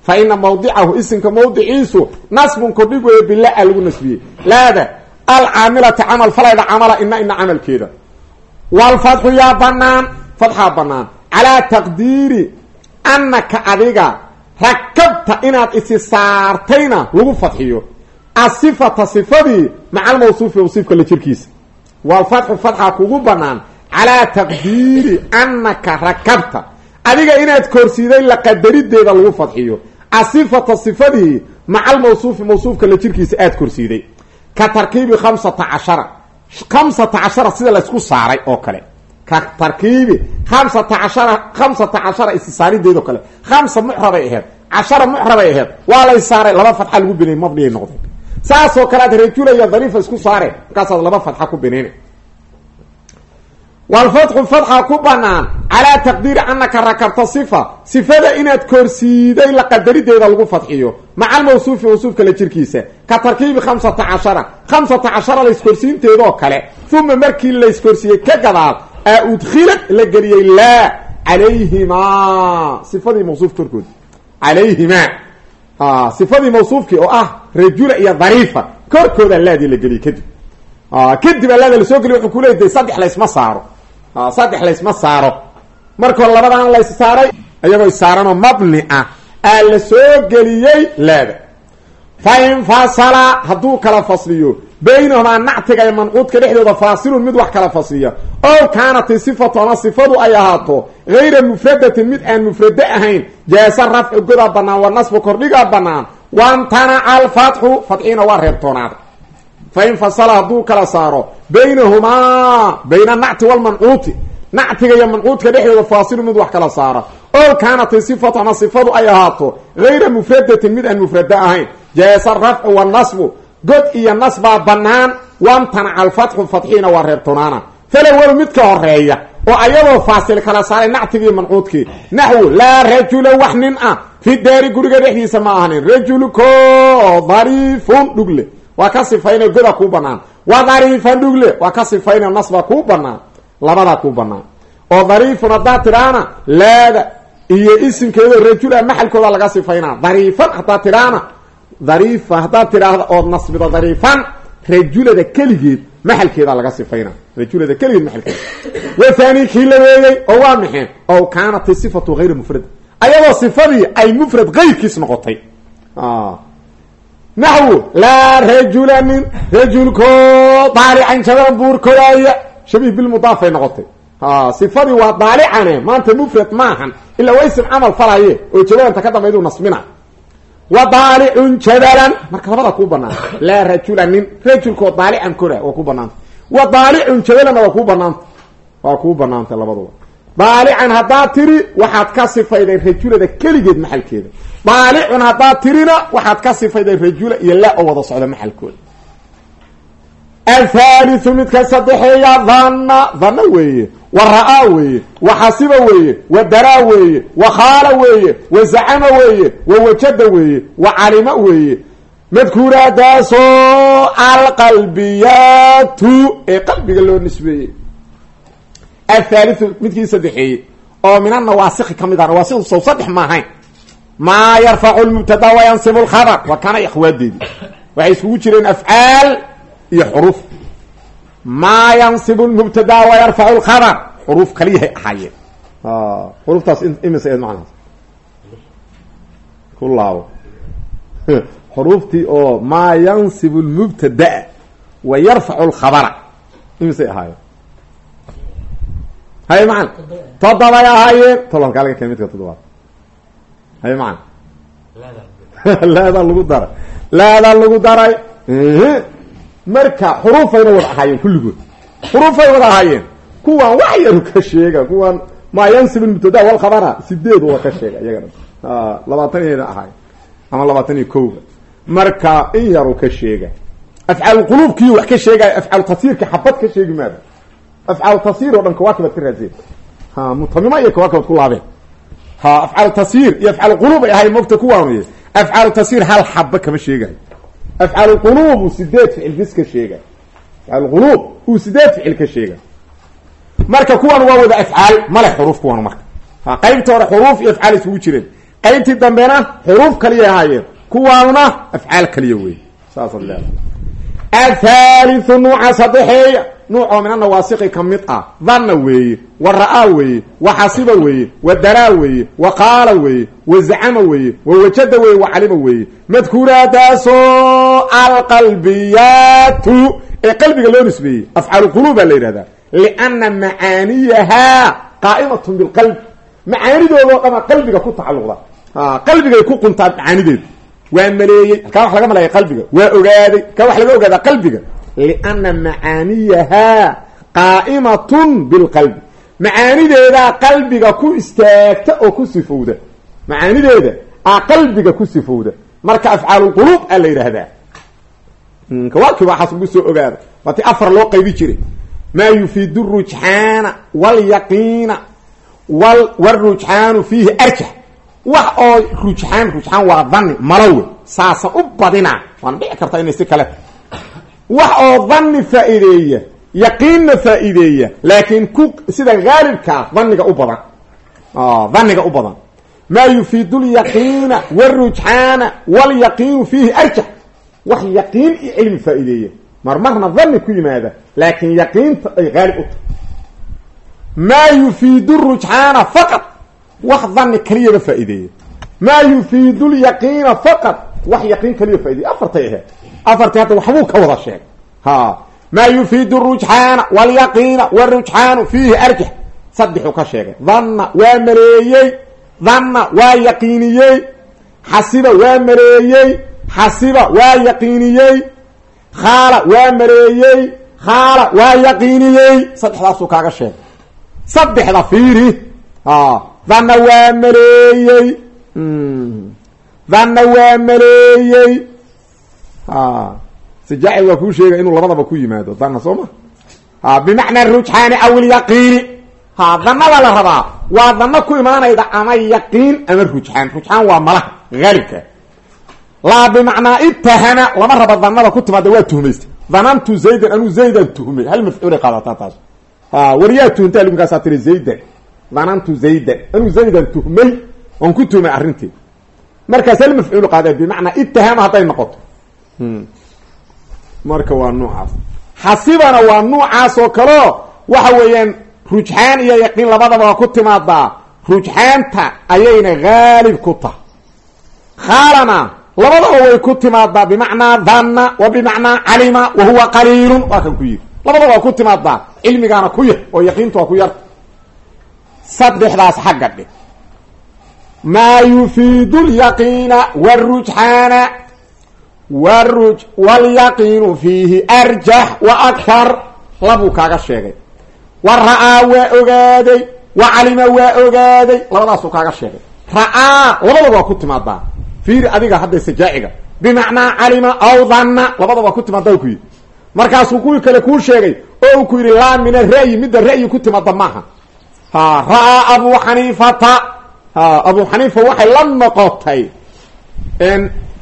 Fa ina mawdicahu isimka mawdiciisu nasbun kordhig weeye bilaa a lagu nasbiyey. Laada alcaamilata camal falayda camala ina ina camalkeeda. Walfatxu yaa banaan fatxaa banaan calaa taqdiiri anaka adiga rakabta inaad isi saartayna lagu fadxiyo asifata sifadii maca almawsuufi mawsuufka la jirkiisa walfatxu fatxaa kugu banaan calaa taqdiiri anaka rakabta. Adiga inaad korsiiday la qadarideeda lagu fadxiyo asifata sifadii maca almawsuufi mawsuufka la jirkiisa aad korsiiday ka tarkiibi khamsata cashara. Khamsata cashara sida laysku saaray oo kale. Ka tarkiibi khamsata cashara khamsata cashara isisaarideed oo kale. Khamsa mucrabay aheyd cashara mucrabay aheyd waa lay saaray. Laba fatxa lagu binay mabniyay noqday saasoo kale ad rajula iyo dariifa isku saare. Markaasaad laba fatxa ku binayna walfatxu fatxa ku banaan. Calaa taqdiiri anaka rakabta sifa. Sifada inaad korsiiday la qadarideeda lagu fadxiyo maca almawsuufi mawsuufka la jirkiisa. Ka tarkiibi khamsata cashara. Khamsata cashara layskorsiinteedoo kale. Uma markii layskorsiiyey ka gadaal a udkhilad la geliyey laa calayhimaa sifadii mawsuuf korkoodi calayhimaa sifadii mawsuufkii oo ah rajula iyo dariifa. Korkooda laadii la geliyey kadib. Kadib alaada la soo geliy wuxuu kuleey de saddex laysma saaro. Saddex laysma saaro. Markoo labadan lays saaray iyagoo saaranoo mabni ah aa la soo geliyey laada. Fa infasala hadduu kala fasliyo baynahumaa nactiga iyo mancuudka dhexdooda faasilun mid wax kala fasliya. Ow kaanati sifatu ama sifadu ay ahaato gayra mufradatin mid aan mufrado ahayn jaasa rafcu godaa banaan wa nasbu kordhigaa banaan wamtanaca alfatxu fadxiina waa reebtoonaada fain fasala hadduu kala saaro baynahumaa bayna anacti walmancuuti nactiga iyo mancuudka dhexdooda faasilu mid wax kala saara ow kaanati sifatu ama sifadu ay ahaato gayra mufradatin mid aan mufrado ahayn jaasa rafcu wanasbu god iyo nasbaa banaan wamtanaca alfatxu fadxiina waa reebtoonaana falawalu midka horreeya oo ayadoo faasil kala saaray nactigii mancuudkii naxwu laa rajula wax nin ah. Fi daari guriga dhexdiisa ma ahanin rajulko dariifun dhugle. Waa ka sifayna goda kuu banaan wa dariifan dhugle. Waa ka sifayna nasba kuu banaan labadaa kuu banaan oo dariifun haddaad tidhaana laada iyo isimkeedo rajula maxalkooda laga sifaynaa. Dariifan haddaad tidhaana dariifa haddaad tidhaahda ood nasbido dariifan rajulada keligeed maxalkeeda laga sifayna. Rajulada keligeed maxalkeeda wathani kii la weeyey oo waa maxay ow kaanat sifatu hayra mufrad. Ayadoo sifadii ay mufrad kayrkiis noqotay. Naxwu laa rajula nin rajulko daalican jaban buur koraaya shabiih bilmudaafay noqotay. Sifadii waa daalicane maanta mufrad maahan. Ilaa ism camal falaye oo jabadanta ka dambayduu nasbina wa daalicun jabalan marka labada kuu banaan laa rajula nin rajulkoo daalican kora waa ku banaanta wa daalicun jabalanna waa kuu banaanta waa kuu banaantay labaduba daalican haddaad tiri waxaad ka sifayday rajulada keligeed maxalkeeda daalicun haddaad tirina waxaad ka sifayday rajula iyo laa oo wada socda maxalkooda athaliu midka saddexeeya dhanna dhanna weeye wa ra'aa weeye wa xasiba weeye wa daraa weeye wa khaala weeye wa zacama weeye wa wajada weeye wa calima weeye. Madkuuraadaasoo alqalbiyaatu ee qalbiga loo nisbeeyey. Athaliu midkii saddexeeyey oo min anawaasikhi ka mid ah nawaasikhdu sow saddex ma ahayn. Maa yarfacu lmubtada wayansibu lkhabar waa kana ikhwaadeedii waxay iskugu jireen afcaal iyo xuruuf maa yansibu lmubtada wayarfacu lkhabar xuruuf kaliyahay ahaayeen xuruuftaas imise eed macnahaas ku laabo xuruuftii oo maa yansibu lmubtadaa wa yarfacu lkhabara imisay ahaayeen haye macan toddobay ahaayeen tolonkaa laga keen midka toddobaad haye macan laadaa lagu daray. Laadaa lagu daray marka xuruufayna wada ahaayeen kulligood. Xuruufay wada ahaayeen. Kuwan wax yaru ka sheega kuwan maa yansib mubtada walkhabara sideed waa ka sheega iyaga dhan labaatan iyana ahaay ama labaatan iyo kowga marka in yaru ka sheega. Afcaal quluubkii wax ka sheegaya afcaal tasiirka xabad ka sheegi maada afcaal tasiir oo dhan kawaakibad ka raadeen ha mutamima iyo kawaakibad ku ha afcaal tasiir iyo afcaal quluub ay ahayn mogta kuwaanay afcaal tasiir hal xaba kama sheegayo afcaal quluub uu sideed ficil bis ka sheegay afcaal quluub uu sideed ficil ka sheegay marka kuwan waa wada afcaal male xuruuf kuwan marka ha qaybta hore xuruuf iyo afcaal isugu jireen qaybtii dambena xuruuf kaliya ahaayeen kuwaanuna afcaal kaliya wey saasaad leedahay athaliu nuuca saddexeeya nuuc oo min anawaasiqi ka mid ah. Dhanna weeye wa ra'aa weeye wa xasiba weeye wa daraa weeye wa qaala weeye wa zacama weeye wa wajada weeye wa calima weeye madkuuraadaasoo alqalbiyaatu ee qalbiga loo nisbeeyey afcaalu quluub baa la yidhahdaa lianna macaaniyahaa qaa'imatun bilqalbi macaanidoodao dhama qalbiga ku tacalluqda. Qalbigay ku quntaa macaanideedu waa maleeyey halkaa wax laga maleeya qalbiga. Waa ogaaday halkaa wax laga ogaadaa qalbiga lianna macaaniyahaa qaa'imatun bilqalbi macaanideedaa qalbiga ku istaagta oo ku sifowda. macaanideeda aa qalbiga ku sifowda. marka afcaalulquluub aa la yidhaahdaa kawaakib waxaas lagu soo ogaada waati afar loo qaybi jiray. maa yufiidu rujxaana walyaqiina wal warujxaanu fiihi arjax wax oo rujxaan rujxaan waa dhanni malowe saasan u badinaa. waana dhici karta inay si kale wax oo dhanni faa-iideeya yaqiinna faa-iideeya laakiin ku sida haalibkaa dhanniga u badan. Dhanniga u badan. Maa yufiidu lyaqiina wاrujxaana wاlyaqiinu fiihi arjax wax yaqiin iyo cilmi faa-iideeya. Mar marna dhanni ku yimaada laakiin yaqiinta ay haalib u tahay. Maa yufiidu rujxaana faqad wax dhanni keliyaba faa-iideeya. Maa yufiidu lyaqiina faqad wax yaqiin kaliya faa-ideeya afartay aheed afartii hadda waxbuu ka wada sheegay ha maa yufiidu rujxaana wlyaqiina wrujxaanu fiihi arjax saddexuu ka sheegay dhanna waa maleeyey dhanna waa yaqiiniyey xasiba waa maleeyey xasiba waa yaqiiniyey khaala waa maleeyey khaala waa yaqiiniyey saddexdaasuu kaaga sheegay saddexda fiiri dhanna waa maleeyey dhanna waa maleeyey sijaacil waa kuu sheegay inuu labadaba ku yimaado. Dhanna soo ma? Bimacnaa rujxaani aw ilyaqiini ha danada la rabaa. Waa dano ku imaanayda ama yaqiin ama rujxaan rujxaan waa malaha haalibka laa bimacnaa itahama lama raba danada ku timaada waa tuhmaysta danantu zaydan anuu zaydan tuhmay. Hal mafcuulay qaadataa taas? Wariyaa tuhunta markaasaa tiri zaydan. Danantu zaydan anuu zaydan tuhmay. Oon ku tuhmay arrintii. Markaas hal mafcuul qaada bimacnaa itahama hadday noqoto marka waa nuucaas. Xasibana waa nuucaas oo kaleo waxa weeyaan rujxaan iyo yaqiin labadaba waa ku timaadaa. Rujxaanta ayayna haalib ku tahay. Khaalana labadaba way ku timaadaa. Bimacnaa danna wa bimacnaa calima wa huwa qaliilun waa kan ku yidhi. Labadaba waa ku timaadaa. Cilmigaana ku yar oo yaqiinta waa ku yarta saddexdaas xagga dhig maa yufiidu lyaqiina wrujxaana wruj wlyaqiinu fiihi arjax wa akhar labuu kaaga sheegay wa ra'aa waa ogaaday wa calima waa ogaaday labadaasuu kaaga sheegay ra'aa labadaba waa ku timaadaa fiiri adiga hadda sajaaciga bimacnaa calima aw danna labadaba ku timaadaa ku yidhi markaasuu kuwii kale kuu sheegay oo uu ku yidhi laa min ara'yi midda ra'yi ku timaada maaha ha ra'aa abu xaniifata abu xaniifa waxay la noqotay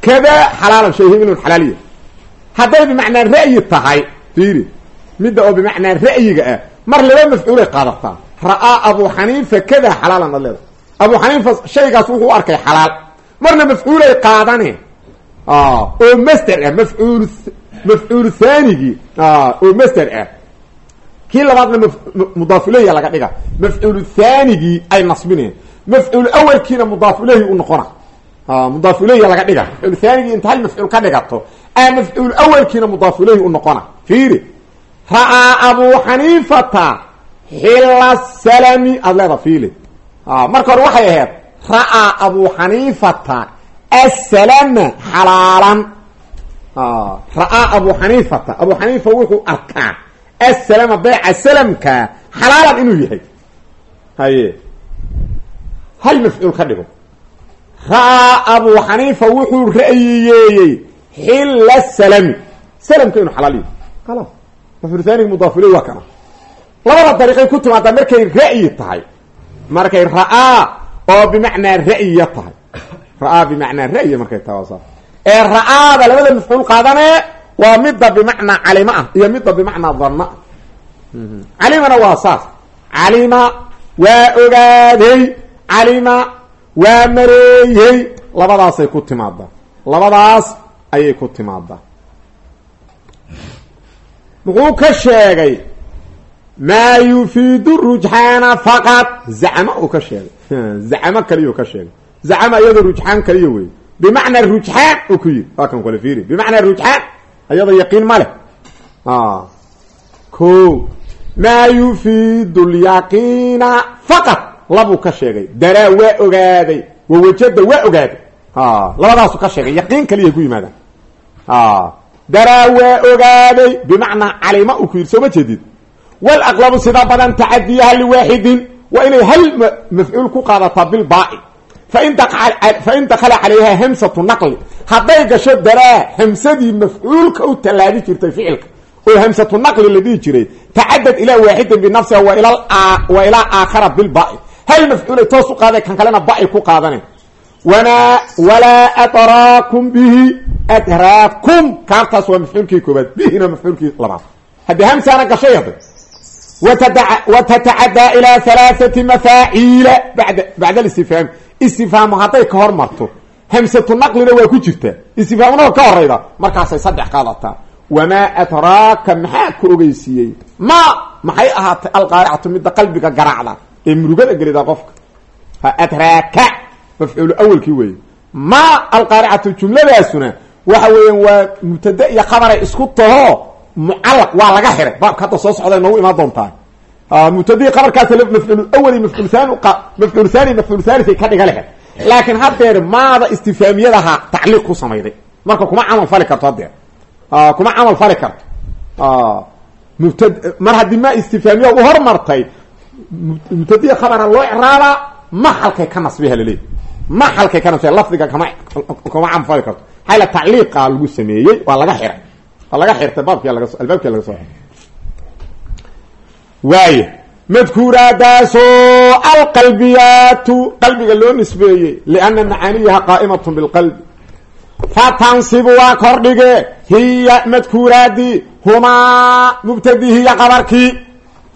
kada xalaalan shay hibilun xalaaliya hadday bimacnaa ra'yi tahay fiiri midda oo bimacnaa ra'yiga ah mar laba mafcuulay qaadataa ra'aa abu xaniifa kada xalaalan ad leeda abu xaniifa shaygaas wuxuu u arkay xalaal marna mafcuulay qaadane oo masder ah mafcuul mafcuul thaanigii oo masder ah kii labaadna mudaaf ilayhi laga dhiga mafcuul thaanigii ay nasbineen mafcuul awalkiina mudaaf ilayhi u noqona mudaaf ilayhi laga dhiga. Thaanigii inta hal mafcuul ka dhigato a mafcuul awalkiina mudaaf ilayhi u noqona. Fiiri ra'aa abu xaniifata xila salami aada leeda fiili. Marka hore waxay ahayd ra'aa abu xaniifata asalama xalaalan. Ra'aa abu xaniifata abu xaniifa wuxuu arkaa asalama beeca salamka xalaalan inuu yahay. Haye hal mafcuul ka dhigo ra'aa abu xaniifa wuxuu ra'yiyeeyey xila salami. Salamka inuu xalaal yahay. Khalas mafcuul thaaniga mudaaf ilay waa labada dariiqay ku timaadaa markay ra'yi tahay. Markay ra'aa oo bimacnaa ra'yiya tahay. Ra'aa bimacnaa ra'yi markay tahay waa ee ra'aada labada mafcuul qaadane waa midda bimacnaa calima ah iyo midda bimacnaa danna ah calimana waa saas. Calima waa ogaaday calima waa mareeyey labadaasay ku timaadaa labadaas ayay ku timaadaa muxuu ka sheegay maa yufiidu rujxaana faqad zacmo uu ka sheegay. Zacmo kaliyuu ka sheegay. Zacma iyadoo rujxaan kaliya wey bimacnaa rujxaan uu ku yidhi. Waa kan kale fiiri. Bimacnaa rujxaan iyadoo yaqiin ma leh. Ko maa yufiidu lyaqiina faqad labuu ka sheegay. Daraa waa ogaaday. Wawajada waa ogaaday. Labadaasu ka sheegay. Yaqiin kaliya ku yimaadaan. Daraa waa ogaaday. Bimacnaa calima uu ku soo ma jeedid? Walaqlabu sida badan tacadiyaha liwaaxidin. Waa inay hal mafcuul ku qaadataa bilbaaci fain dakala calayha hamsatu naqli. Hadday gasho daraa hamsadii mafcuulka u tallaabi jirtay ficilka. Oo hamsatu naqli la dhihi jiray. Tacadad ilaa waaxidin binafsiha wa ilaa aakhara bilbai hal mafcuulay toos u qaaday kan kalena bai ku qaadane wana walaa adraakum bihi adraakum kaartaas waa mafcuulkii koobaad bihina mafcuulkii labaad haddii hamsaana gashay hadda watatacaddaa ilaa halaaثati mafaaciila bada bacda istifhaam istifhaamu hadday ka hor marto hamsatu naqlina waa ku jirtaa istifhaamuna ka horayda markaasay saddex qaadataa wamaa adraaka maxaa ka ogeysiiyey ma maxay ahaatay alqaaricatu midda qalbiga garaacda ee murugada gelida qofka. Adraaka mafcuulu awalkii weeye. Ma alqaaricatu jumladaasuna waxa weeyaan waa mubtada iyo khabaray isku taho mucalaq waa laga xiray. Baabka hadda soo socday noogu imaan doontaa mubtadii qabarkaas mafcuul awali mafcuul thani mafcuul thani mafcuul thalithay ka dhiga lehe laakiin haddeer maada istifaamiyadaha tacliiq ku samayday. Marka kuma camal fali karto haddeer. Kuma camal fali karto. Mubtad mar haddii ma istifaamiya u hormartay mubtadii khabara loo icraabaa maxalkay ka nasbiha laleeyahy maxalkay ka nasbiha lafdiga kama kuma camal fali karto. Xayla tacliiqa lagu sameeyey waa laga xiray. Waa laga xirtay baabki laga albaabki laga soo xiray waaya madkuuraadaasoo alqalbiyaatu qalbiga loo nisbeeyey liana macaaniyaha qaa'imatun bilqalbi. Fatansibu waa kordhige hiya madkuuraadii humaa mubtadii hiya qabarkii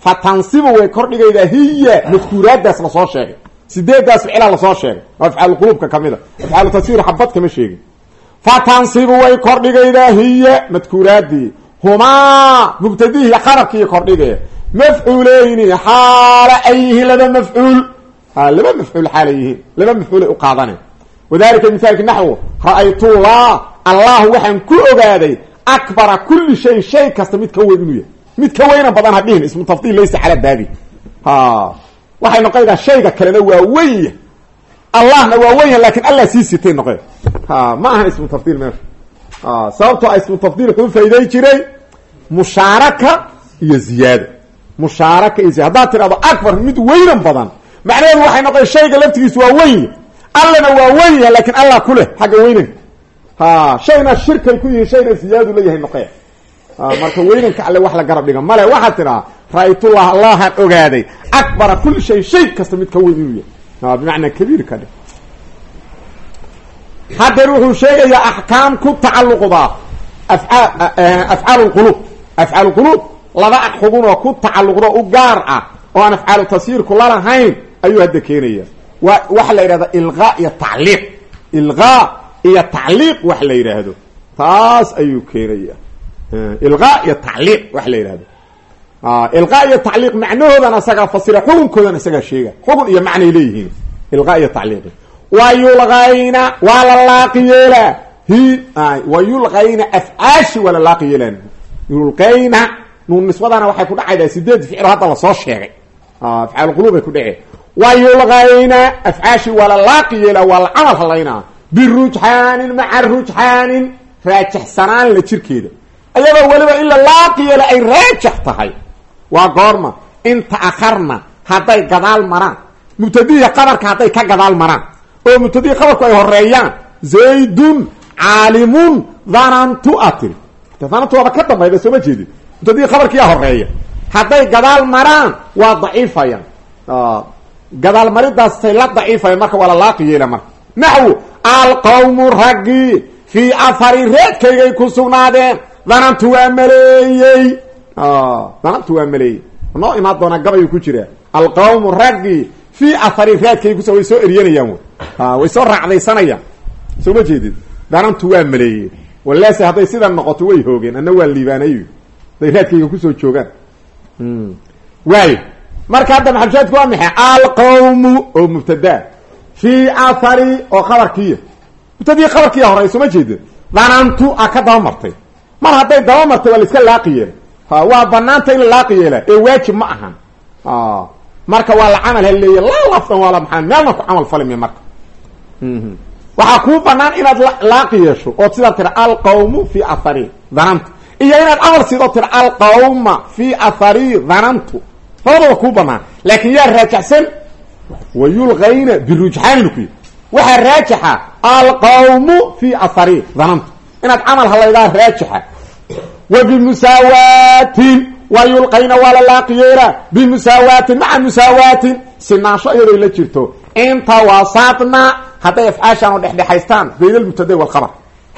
fatansibu way kordhigaydaa hiya madkuuraadaas la soo sheegay. Sideedaas ficilaa la soo sheegay. Waa afcaal quluubka ka mid a afcaalu taswiir xabad kama sheegin. Fatansibu way kordhigaydaa hiya madkuuraadii humaa mubtadihi qabarkii kordhige mafcuuleyni xaala ay yihiin laba mafcuul. Laba mafcuul xaala yihiin. Laba mafcuulay u qaadaneen wadalika mithaalki naxwu ra'aytullah allah waxaan ku ogaaday akbara kulli shayin shay kasta mid ka weyn inuu yahay mid ka weynan badan hadhihin ismu tafdiil laysa calaa baabi waxay noqonaydaa shayga kalena waa wenya allahna waa wenya laakiin allah sii sitay noqe ma ahan ismu tafdiil meesha sababtoo a ismu tafdiil wuxuu faa'iday jiray mushaaraka iyo ziyaada. Mushaaraka iyo ziyada haddaad akbar mid weynan badan. Macnaheedu waxay noqon shayga laftigiisa waa wenya allana waa wenya laakiin allah ku leh xagga weynanka ha shayna shirkay ku yihiin shayna ziyaadu leeyahay noqe marka weynanka alle wax la garab dhiga male waxaad tidhaha ra'aytullah allahaan ogaaday. Akbara kulli shay shay kasta mid ka weyn inuu yahay bimacnaa kabiir ka dhe haddeer wuxuu sheegayaa axkaam ku tacalluqda afaa afcaal lqulub afcaal qulub laba xugun oo ku tacalluqda u gaar ah oo aan afcaalu tasyiirku lalahayn ayuu hadda keenaya. Wa waxa la yidhahda ilqaa iyo tacliiq. Ilqaa iyo tacliiq wax la yidhaahdo. Taas ayuu keenaya ilqaa iyo tacliiq wax la yidhahdo ilqaa iyo tacliiq macnahoodan asagaa fasira xukunkoodan isagaa sheega xukun iyo macnay leeyihiin ilqaa iyo tacliiqi wa yulqayna waa la laaqi yeelaa hi wa yulqayna afcaashi waa la laaqi yeelaan yulqayna nuun nisbadana waxay ku dhacaydaa sideed ficilo hadda la soo sheegay afcaal qulubay ku dhaceen wa yulqayna afcaashi waa la laaqi yeelaa waa la camal halaynaa birujxaanin maca rujxaanin raajixsanaan la jirkeeda ayadoo weliba in la laaqi yeela ay raajix tahay. Waa goorma in ta'akharna hadday gadaal maraan. Mubtadihi qabarka hadday ka gadaal maraan. Oo mubtadihi qabarku ay horeeyaan zaydun caalimun dhanantu a tiri dhanantu waaba ka dambayda sooma jeedin mubtadihi qabarkiyaa horreeya hadday gadaal maraan waa daciifayaan. Gadaal maridaastay la daciifayaan marka waa la laaqi yeela marka. Naxwu alqawmu raggii fii afari reedkaygay ku sugnaadeen dhanantu waa maleeyey. Dhanantu waa maleeyey. Noo imaan doonaa gabayuu ku jiraa alqawmu raggii fii ahari raadkay kus way soo eryanayaan wy way soo raacdaysanayaan. Soo ma jeedid? Dhanantu waa maleeyeen walaase hadday sidan noqoto way hoogeen. Anna waa liibaanay. Hadday raadkayga ku soo joogaan. Waayo marka hadda maxalushaadku waa maxay? Alqawmu oo mubtadaa fii ahari oo khabarkiiya. Mubtadii khabarkiiya horey soo ma jeedid? Dhanantu a ka daba martay mar hadday daba martay waa la iska laaqi yeela waa banaanta in la laaqi yeela ee waajib ma ahan. Marka waa la camal haleeye laa lafdan waa la maxaa meelna ku camal falimi marka. Waxaa kuu banaan inaad laaqi yeesho ood sidaa tira alqawmu fi ahari dhanantu. Iyo inaad camal sidoo tira alqawma fi ahari dhanantu. Labadaba kuu banaan laakin yaa raajixsan wa yulqayna birujxaanin ku yii waxaa raajixa alqawmu fi ahari dhanantu inaad camal halaydaa raajixa. Wa bimusaawaatin wa yulqayna waa la laaqi-yeelaa bimusaawaatin maca musaawaatin sinaansho iyadoy la jirto. Inta wasaadna hadday afcaashan oo dhexdhexaystaan bayn almubtada walkhabar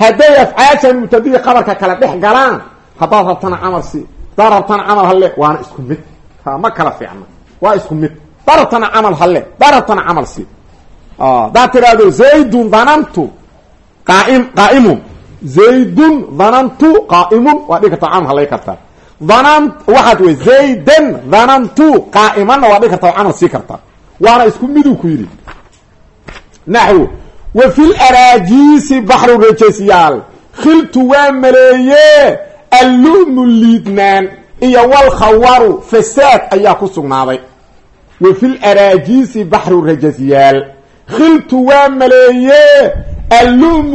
hadday afcaashan mubtadii khabarka kala dhex galaan haddaad rabtana camal si haddaad rabtana camal halle waana isku mid. Ma kala fiicna. Waa isku mid. Haddaad rabtana camal halle haddaad rabtana camal si. Haddaad tidhaahdo zaydun dhanantu qaaim qaa'imun zaydun dhanantu qaa'imun waa dhigi kartaa camal hallay kartaa dhanan waxaad wey zaydan dhanantu qaa'imanna waa dhigi kartaa camal sii kartaa waana isku miduu ku yidhi. Naxwu wa fi laraajiisi baxru rajasyaal khiltu waa maleeye allu'mu liidnaan iyo walkhawaru fasaad ayaa ku sugnaaday. Wa fi laraajiisi baxru rajasyaal khiltu waa maleeye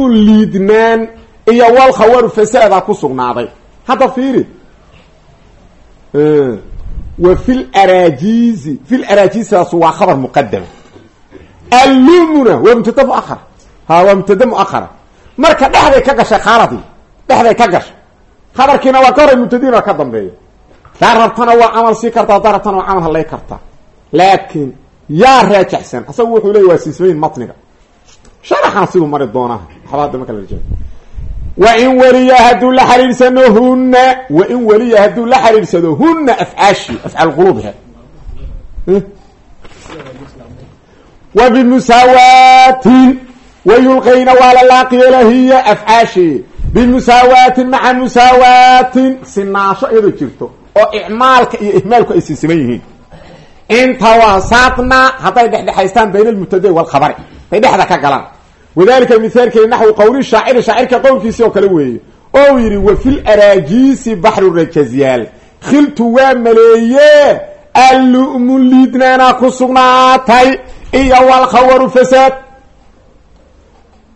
liidnaan iyo walkhawaru fasaadaa ku sugnaaday. Hadda fiiri. Wa fi laraajiisi fi laraajiisidaas waa khabar muqadama allumuna waa mubtada muahara ha waa mubtada muahara marka dhexday ka gashay khaaladii dhexday ka gashay. Khabarkiina waa ka horay mubtadiin ka dambeeya. Daa rabtana waa camal sii kartaa daa rabtana waa camal halay kartaa. Laakiin yaa raajaxsan asagu wuxuu leey waa siismayn matniga. Sharaxana siduu mari doonaa. Waxba hadda kala rajaa wain weliya hadduu la xiriirsano huna wain weliya hadduu la xiriirsado huna afcaashi afcaal quluubha wa bimusaawaatin wayulqayna waa la laaqiyela hiya afcaashi bimusaawaatin maca musaawaatin sinaasho iyadoo jirto oo icmaalka iyo ihmaalku ay sinsiman yihiin inta wasaatna hadday dhexdhexaystaan bayna almubtadai walkhabari galaan wadalika mithaalkeeda naxwi qowli shaaciri shaacirka qowlkiisi oo kale weeye. Oo yidhi wa fil araajiisi baxru rajazyaal. Khiltu waa maleeye allu'mu liidnaana ku sugnaatay iyo walkhawaru fasaad.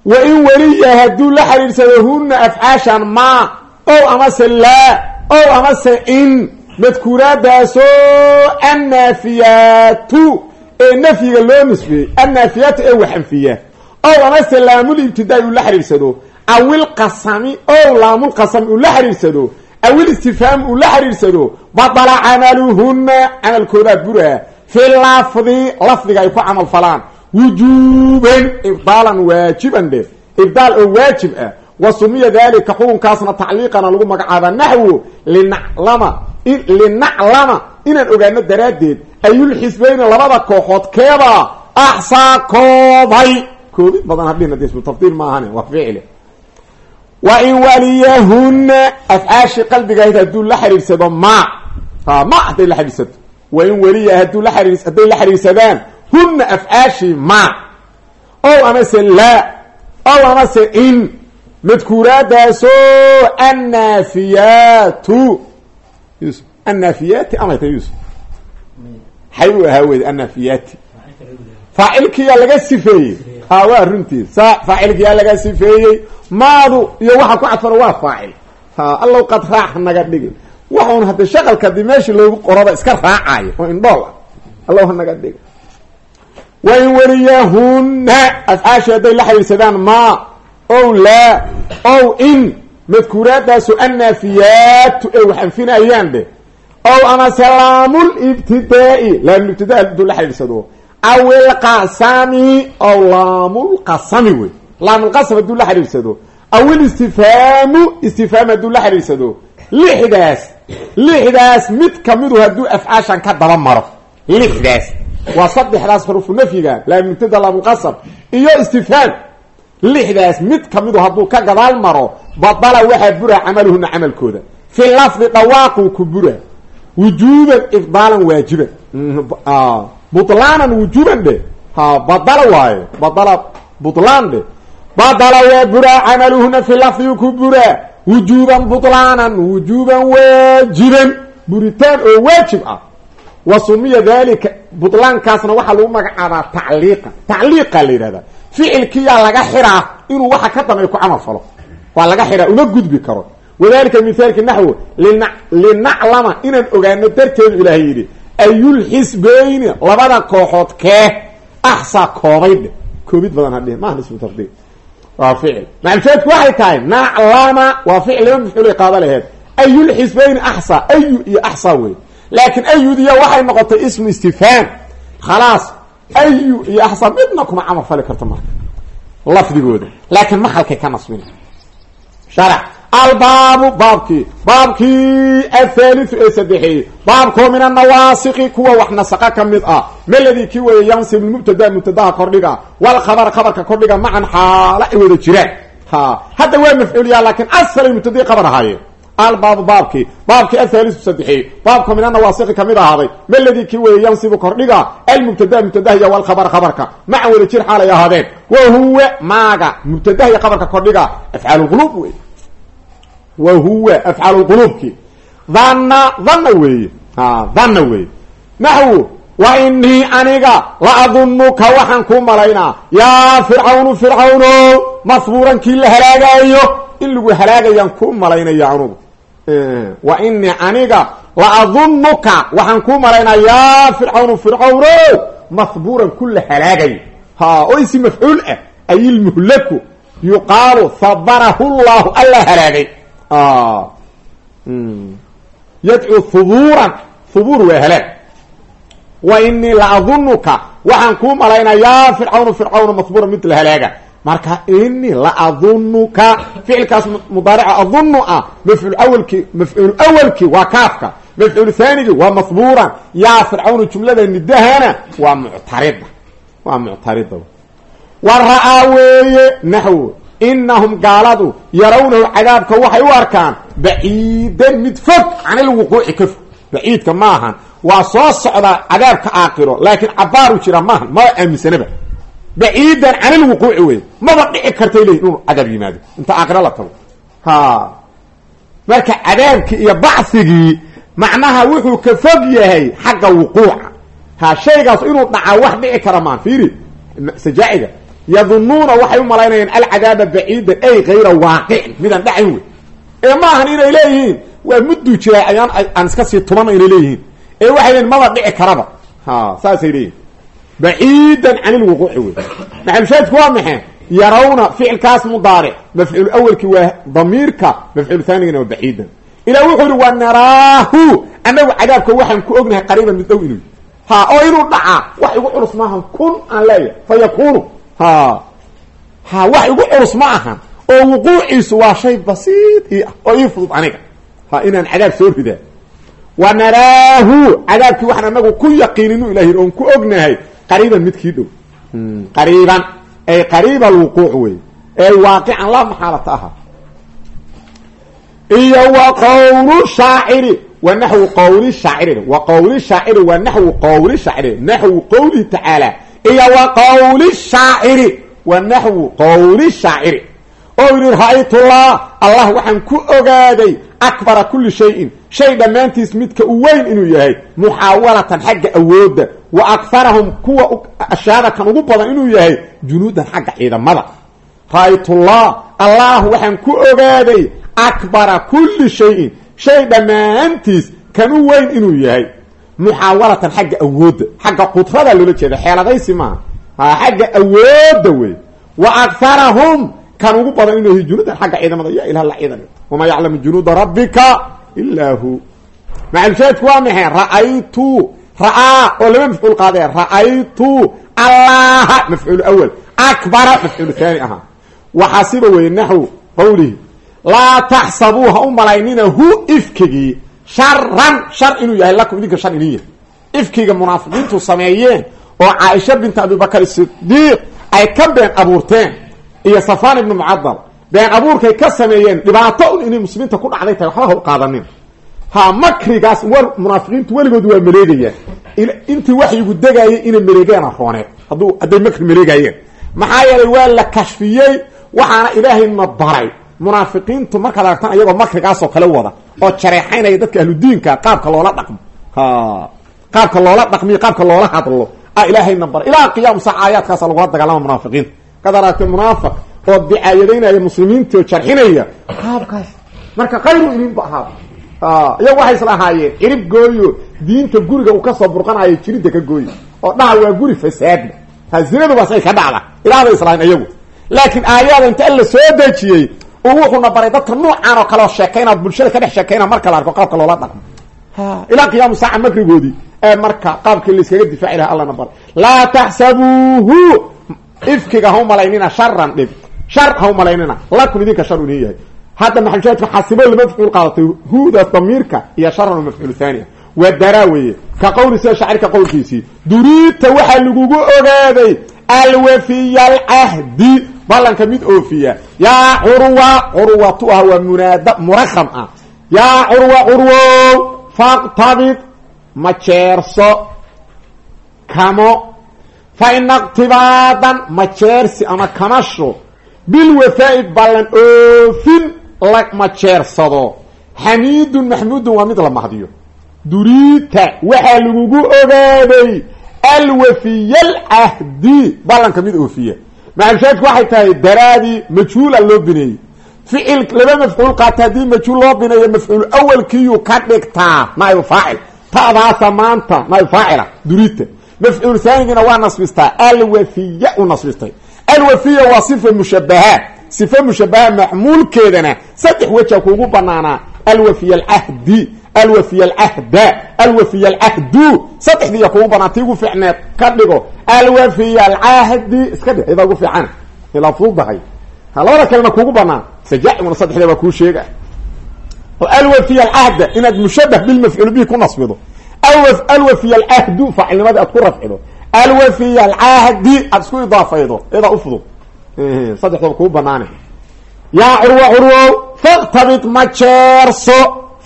Wa in weliya hadduu la xiriirsado huna afcaashan maa ow amase laa ow amase in madkuuraadaasoo annaafiyaatu ee nafyiga loo nisbeeyey annaafiyaatu ee waxanfiya ow amase laamul ibtidaai uu la xiriirsado. Awil qasami ow laamulqasami uu la xiriirsado. Awil istifhaam uu la xiriirsado. Badala camaluhuna camalkoodaa buraa fi lafdi lafdiga ay ku camal falaan. Wujuuban ibdaalan waajiban dhe ibdaal oo waajib ah. Wa sumiya dalika xukunkaasna tacliiqana lagu magacaaba naxwo linaclama linaclama inaan ogaano daraaddeed. Ayulxisbayna labada kooxood keebaa axsaa koobay koobid badan hadhina de ismu tafdiil maahane waa ficile wa in waliyahuna afcaashi qalbigahayd hadduu la xiriirsado ma. Ha ma hadday la xiriirsato wa in weliya hadduu la xiriir hadday la xiriirsadaan huna afcaashi ma. Ow amase laa ow amase in. Madkuuraadaasoo annaafiyaatu yusuf annaafiyaati amay tahay yusuf xay u ahaa weyda annaafiyaati faacilkiyaa laga sifeeyey. Ha waa runtii. Faacilkiyaa laga sifeeyey. Maadu iyo waxa ku cadfana waa faacil allow qad raac naga dhigi waxun hadda shaqalka haddii meeshii loogu qoraba iska raacayo oo indhool ah allow ha naga dhigi wa in weliyahuna afcaashi hadday la xiriirsadaan ma ow laa ow in madkuuraadaasu annaafiyaatu ee wax anfinayaan dheh ow amase laamul ibtidaai laamul ibtidaa hadduu la xiriirsado awil qasami ow laamul qasami wey. Laamulqasam hadduu la xiriirsado awil istifhaamu istifhaam hadduu la xiriirsado lixdaas lixdaas mid kamidu hadduu afcaashan ka daba maro. Lixdaas. Waa saddexdaas xurufu nafyiga laamulibtada laamulqasam iyo istifhaam. Lixdaas mid kamidu hadduu ka gadaal maro badala waxaa bura camaluhuna camalkooda. Fi lafdi dhawaaquu ku bura. Wujuuban ifdaalan waajiban butlaanan wujuuban dhe ha badala waaye badala butlaan dhe badala waa buraa camaluhuna fi lafdigu ku buraa wujuuban butlaanan wujuuban waajiban. Buritaan oo waajib ah. Wa sumiya dalika butlaankaasna waxaa lagu magacaabaa tacliiqa. Tacliiqa la yidhahdaa. Ficilkiyaa laga xiraa inuu waxa ka dambeey ku camal falo. Waa laga xiraa uma gudbi karo. Wadalika mithaalki naxwo linaclama inaan ogaano darteedu ilaahay yidhi ayulxisbayni labada kooxood kee axsaa koobaydhe koobid badan hadhihi maaha ismu tafdiil waa ficil. Macalshaadku waxay tahay naclama waa ficil laba mafcuulay qaada laheed. Ayulxisbayni axsaa ayu iyo axsaa wey. Laakiin ayudiya waxay noqotay ismu istifhaam khalaas ayu iyo axsaa midna kuma camal fali karto marka. Lafdigooda. Laakiin maxalkay ka nasbina sharac albaabu baabkii baabkii athaliu ee saddexeeyey baabkoo min annawaasiki kuwa wax nasaqa ka mid ah. Meladii kii weeye yansib mubtada mubtadaha kordhiga. Walkhabar khabarka kordhiga macan xaala ay wada jiraan. Ha. Hadda waa mafcuuliya laakiin asalay mubtadii qabar ahaayeen albaabu baabkii baabkii athaliu saddexeeyey baabkoo min annawaasiki ka mid ahaaday. Meladii kii weeye yansibu kordhiga almubtada mubtadahiya walkhabar khabarka. Macan wada jir xaalay ahaadeen. Wa huwa maaga. Mubtadahiya khabarka wa huwa afcaal quluubki dhanna dhanna weeye dhanna weeye naxwu wa inii aniga la adunuka waxaan kuu malaynaa yaa fircawnu fircawno masbuuran kii la halaagaayo in lagu halaagayaan kuu malaynaya anugu wa inii aniga la adunuka waxaan kuu malaynaa yaa fircawnu fircawno masbuuran ku la halaagayo ha oo isi mafcuul ah ay ilmuhlaku yuqaalu habarahu llahu yadcuu hubuuran hubuur waa halaag wa inii la adunuka waxaan kuu malaynaa yaa fircawnu fircawna mahbuura mid la halaaga marka inii la adunuka ficilkaas mudaarica adunu ah mafcuul awalkii mafcuul awalkii waa kaafka mafcuul haanigii waa mahbuuran yaa fircawnu jumlada nidahana waa muctarida waa muctarida wa ra'aa weeye naxwo inahum gaaladu yarawnahu cadaabka waxay u arkaan baciidan mid fog canilwuquuci ka fog. Baciidka ma ahan. Waa soo socdaa cadaabka aakiro laakiin cabaaru jira maahan maba aaminsanaba. Baciidan canilwuquuci wey maba dhici kartay leeyihiin inuu cadaab yimaado. Inta aakiro la tago. Ha. Marka cadaabkii iyo bacigii macnaha wuxuu ka fog yahay xagga wuquuca. Ha shaygaas inuu dhacaa wax dhici kara maan fiiri. Sajaaciga yadunuuna waxay u malaynayaan alcadaaba baciidan ay kayra waaqicin. Midaan dhacayn wey. Ee ma ahan inay leeyihiin? Waa mudduu jiraa ayaan aan iska sii tubana inay leeyihiin. Ee waxay leeyiin maba dhici karaba. Ha saasay leeyihiin baciidan can ilwuquuci wey. Maxalushaadku waa maxay? Yarawna ficilkaas mudaaric. Mafcuul awelki waa damiirka mafcuul haanigana waa baciidan. Ilah wuxuu yihi wa naraahu. Annagu cadaabka waxaan ku ognahay qariiban mid dhow inuu ha oo inuu dhacaa wax igu culus maahan kun aan leeyahay. Fa ha. Ha wax igu culus ma ahan oo wuquuciisu waa shay basiid oo ii fudud aniga. Ha inaan cadaab soo ridaa. Wa naraahu cadaabkii waxaan anagu ku yaqiininu yidhi oon ku ognahay qariiban midkii dhow. Qariiban. Ay qariiba alwuquuc wey. Ay waaqican laa maxaalata aha. Iyo wa qawlu shaaciri wa naxwu qawli shaaciri. Wa qawli shaaciri wa naxwu qawli shaaciri. Naxwu qawlihi tacaala iyo wa qawli shaaciri wa naxwu qawli shaaciri oo yidhi ra'aytullah allah waxaan ku ogaaday akbara kulli shayin. Shay dhammaantiis midka u weyn inuu yahay muxaawalatan xagga awoodda wa akharahum kuwa ashyaada kan ugu badan inuu yahay junuudan xagga ciidamada. Ra'aytullah allah waxaan ku ogaaday akbara kulli shayin. Shay dhammaantiis kan u weyn inuu yahay muxaawalatan xagga awoodda xagga qudrada loola jeeda xeeladaysi maaha ha xagga awoodda wey. Wa akharahum kan ugu badan inuu yahay junuudan xagga ciidamada ya ilah la ciidan wamaa yaclamu junuuda rabbika ilaa hu macalshaadku waa maxay? Ra'aytu ra'aa oo laba mafcuul qaadee ra'aytu allaha mafcuul awal. Akbara mafcuul haani ahaa waxaasiba weye naxw qawlihi. Laa taxsabuu ha u malaynina hu ifkigii sharan shar inuu yahay lakum idinka shar idin yahay. Ifkiga munaafiqiintu sameeyeen oo caaisha binta abibakar sidiiq ay ka been abuurteen iyo safaan ibnu mucadal been abuurkay ka sameeyeen dhibaato un inay muslimiinta ku dhacday tahay waxba ha qaadanin. Ha makrigaas war munaafiqiintu weligood waa maleegayaan. Intii waxyigu degaayay inay maleegeena rooneed hadduu hadday makri maleegaayeen maxaa yeelay waa la kashfiyey waxaana ilaahayna baray munaafiqiintu markaad aragtaan iyagoo makrigaasoo kale wada oo jareexaynaya dadka ahludiinka qaabka loola dhaqmo. Qaabka loola dhaqmiyo qaabka loola hadlo. A ilaahayna baray ilaa qiyaam sac aayaadkaasa lagula dagaalama munaafiqiinta kad aragtay munaafiq oo dicaayadaynaya muslimiinta oo jarxinaya. Qaabkaas. Marka khayru idinba ahaada iyagu waxay isla ahaayeen cirib gooyo. Diinta guriga uu ka soo burqanayo jiridda ka gooyo. Oo dhaha waa guri fasaadba. Ha zinadubaasay ka dhacda. Ilaahbay islahayn iyagu. Laakiin aayaada inta alla soo dejiyey uu wuxuuna baray dadka nuucan oo kale oo sheekayna bulshada ka dhex sheekayna marka la arko qaabka loola dhaqmo. Ilaa qiyaamu saaca makrigoodii ee marka qaabkii layskaga difaaci laha allana baray. Laa taxsabuuhu ifkiga ha u malaynina sharan dhib. Shar ha u malaynina lakum idinka shar inin yahay hadda maxalushaadka xasibo lama mafcuul qaadatay hudaas damiirka iyo sharan mafcuul haani waa daraa weeye. Ka qowli sida shaacirka qowlkiisii duriita waxaa lagugu ogaaday alwafiya alcahdi ballanka mid oofiya yaa curwa curwatu ah waa munaada murakam ah. Yaa curwa curwow faqtabid ma jeerso kamo. Fa ina iqtibaadan ma ama kamasho bilwafaa'i ballan oofin lama jeersado. Xamiidun maxmuudun waa mid la mahdiyo. Duriita waxaa lagugu ogaaday alwafiya alcahdi ballanka mid oofiya macalshaadku waxay tahay daraadii majhuula loo bineeyey ficil laba mafcuul qaata haddii majhuul loo bineeyo mafcuul awalkiiyuu ka dhigtaa naaibu faacil. Ta'daasa maanta naaibu faacila duriita mafcuul haanigina waa nasbistaa alwafiya u nasbistay. Alwafiya waa sifa mushabaha sifa mushabaha macmuulkeedana saddex weja kuugu banaanaa alwafiya alcahdi alwafiy alcahda alwafiy alcahdu saddexdiiya kugu banaan tii ugu fiicneed ka dhigo alwafiy alcahdi iska dhig idaa ugu fiican. Ilaa fuudahay ha labada kalena kugu banaan sajaaimuna saddexda baa kuu sheega oo alwafiy alcahda inaad mushabah bilmafcuul bihi ku nasbido. Alwafiy alcahdu faacilnimadii aad ku rafcido. Alwafiy alcahdi aad isku idaafaydo iyadaa ufudud saddexdaba kugu banaane yaa curwa curwow faktabid majeerso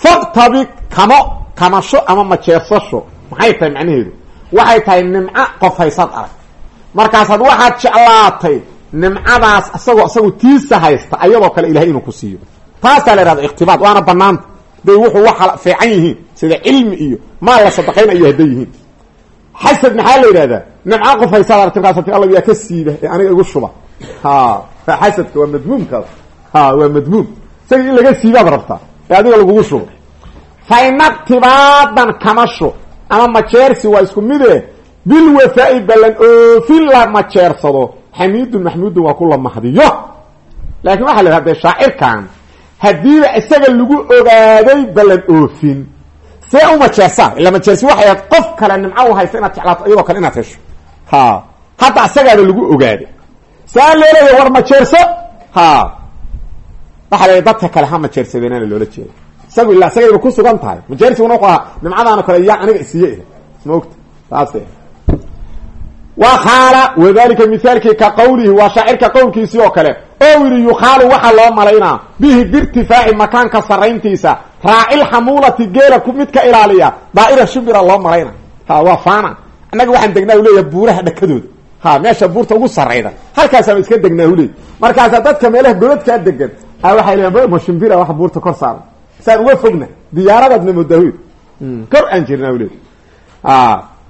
faktabid kamo kamasho ama majeersasho maxay tahay macnaheedu? Waxay tahay nimco qof haysaad arag. Markaasaad waxaad jeclaatay nimcadaas isagoo isagu tiisa haysta ayadoo kale ilahay inuu ku siiyo. Taasaa la ihahda ikhtibaad waana banaanta day wuxuu waxa fiican yihiin sida cilmi iyo maal la sadaqaynayo hadday yihiin. Xasad maxaa la yidhahdaa? Nimco qof haysaad aragta markaasa ti alla yaa ka siiba ee aniga igu shuba. Xasadka waa madmuumkaas waa madmuum. Isaga in laga siibaad rabtaa adiga lagugu shubo fa inaktibaadan kamasho ama majeersi waa isku mide bilwafaa'i ballan oofin la majeersado xamiidun maxmuudun waa ku la mahdiyo. Laakiin waxaa la yidhaha dee shaacirkan haddiiba isaga lagu ogaaday ballan oofin see u majeersaa ila majeersi waxay ahayd qof kale nimco u haysta inaad jeclaato iyadoo kale inaad hesho. Ha hadda isagaaba lagu ogaaday saa leelaya war majeerso ha waxaa la dadka kale ha majeersadeenana loola jeeda isagu ilaa isagayba ku sugan tahay. Majeersiguna wuxuu ahaa nimcadaano kale yaa aniga isiiye ma ogta saas wa khaala wadalika mithaalkii ka qawlihi waa shaacirka qowlkiisii oo kale oo yidhi yukhaalu waxaa loo malaynaa bihi biirtifaaci makaanka sarayntiisa raacil xamuulati geela ku mid ka ilaaliya daa'ira shibira loo malayna. Ha waa faana. Annaga waxaan degnaa u leeyahay buuraha dhakadooda. Ha meesha buurta ugu sarayda halkaasaaba iska degnaa u leey markaasa dadka meelaha godadkaa degan a waxay leeyan ma shimbira wax buurta kor saaran. Saan uga fogna diyaaradaadna moodahoyd kor aan jirnaa u leey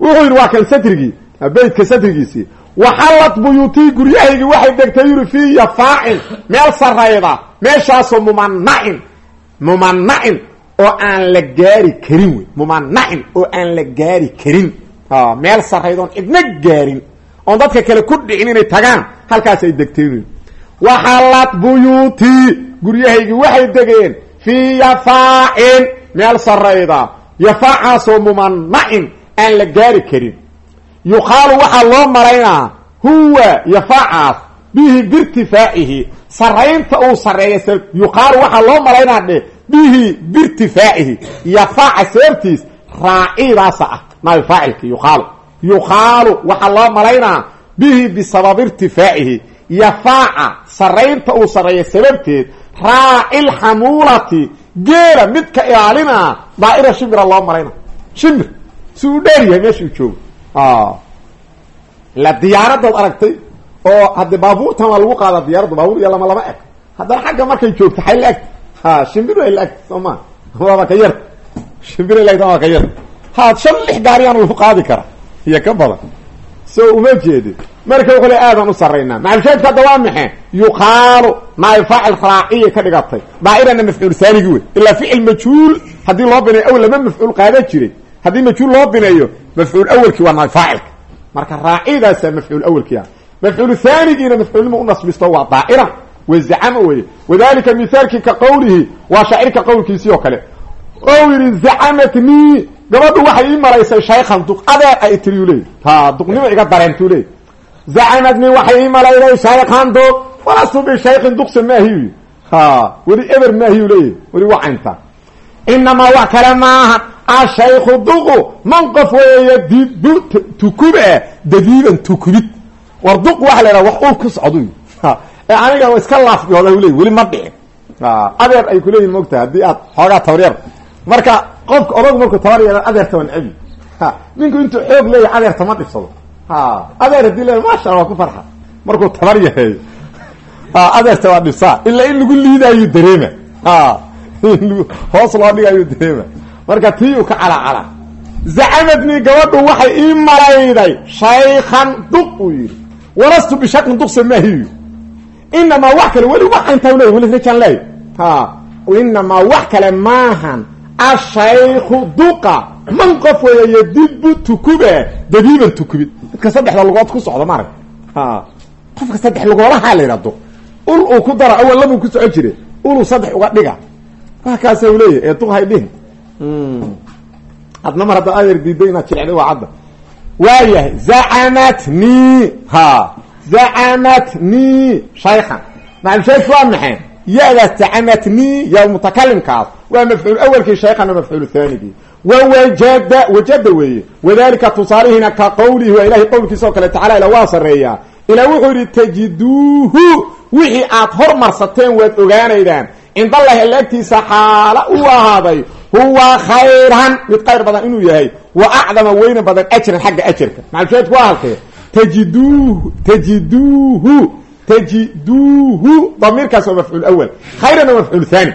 wuxuu yidhi waa kan satrigii beytka satrigiisii waxallad buyuutii guryahaygii waxay degtay yuri fii yafaacin meel sarayda meeshaasoo mumanacin mumanacin oo aan la gaari karin wey mumanacin oo aan la gaari karin. Meel sarayda oon cidna gaarin oon dadka kale ku dhicin inay tagaan halkaas ay degteen waxallad buyuutii guryahaygii waxay degeen. Fii yafaacin meel sarayda yafaacaasoo mumanacin aan la gaari karin. Yuqaalu waxaa loo malaynaa huwa yafaacaas bihi biirtifaacihi saraynta uu sareeya yuqaalu waxaa loo malaynaa dhe bihi biirtifaacihi yafaaca sababtiis raacidaasa ah nabi faacilki yuqaalu. Yuqaalu waxaa loo malaynaa bihi bisababi irtifaacihi yafaaca saraynta uu sareeya sababteed raacil xamuulati geela mid ka ilaalinaa daa'ira shimira loo malayna shimir si uu dheer yahay meesha uu joogo la diyaaradaad aragtay oo hadde baabuurtan waa lagu qaadaa diyaaradda baabuur iyo lama lama eg. Haddana xagga markay joogto xay la egta ha shimbir ay la egta soo ma. Waaba ka yarta shimbir ay la egta waa ka yarta ha shan lix gaariyaan lagu qaadi kara iyo ka badan. So uma jeedi marka wuxuu le aadan u saraynaa macalshaadka hadda waa maxe yuqaalu naay ka dhigatay. Daa'irana mafcuul saanigi wey ilaa ficil majhuul. Haddii loo bineeyo awl lama mafcuul qaada jiray. Haddii majhuul loo bineeyo mafcuul awelkii waa naay faacilka marka raacidaasa mafcuul awelkiia mafcuul haanigiina mafcuulnima u nasbisto waa daa'ira wazacama weye wadalika mithaalkii ka qawlihi waa shaacirka qowlkiisii oo kale. Ou yidhi gabadhu waxay ii malaysay shaykhan duq adeer ay tiriyu leey ha iga dareentuu zacamatnii waxay ii malayday shaykhan duq walastu bishaykin duqsa maahiy weli eber maahiyu leeyahy weli wacaynta inamaa wax kale maaha ashayku duqu man qof weeye dibu tukube dadiiban tukubid war duq waxa la yhaha wax uu ku socdu ee aniga iska laafyooda leey weli ma dhicin adeer ay kuleeyihin mogtahay haddii aad xoogaa tabaryar marka qofka odagu markuu tabar yeela adeerta waa nabi ninku intuu xoog leeyahy adeerta ma dhibsado adeer haddii le maasha waa ku farxa. Markuu tabar yaheeyo adeerta waa dhibsaa ilaa in lagu liidaayu dareema. Hoos loo dhigaayu dareema. Marka tii uu ka calacala zacamadnii gabadhu waxay ii malayday shaykhan duq uu yidhi. Walastu bishakin duqsa maahiyu inamaa wax kale weli waxayntaa leey weli rajaan leey inamaa wax kale maahan ashayku duqa man qof weeye yadibu tukube dabiiban tukubid dadka saddexda lugood ku socda maarag qofka saddex lugoolahaa la yidhah duq ul uu ku daro awal labuu ku soco jire uluu saddex uga dhiga waa kaasa u leeyahy ee duq hay dhihin adna mar hadda adeer diiday inaad jilecday waa cadda waayahay zacamatni ha zacamatni shaykhan macalshaydku waa maxay ya-daas zacamatni ya mutakalimkaas waa mafcuul awelkii shaykhan waa mafcuul thaanigii wawajada wajada weeye wadalika tusaalihiina ka qowlihi waa ilahay qowlkiisa oo kale tacala ila waa sareeyaa ilaa wuxuu yihi tajiduuhu wixii aad hormarsateen waad ogaanaydaan cindallahi alla agtiisa xaala u ahaaday huwa khayran mid khayr badan inuu yahay wa acdama weyna badan ajran xagga ajarka macalshaedku waa halkee tajiduuhu tajiduuhu damiirkaas waa mafcuul awal khayran waa mafcuul thani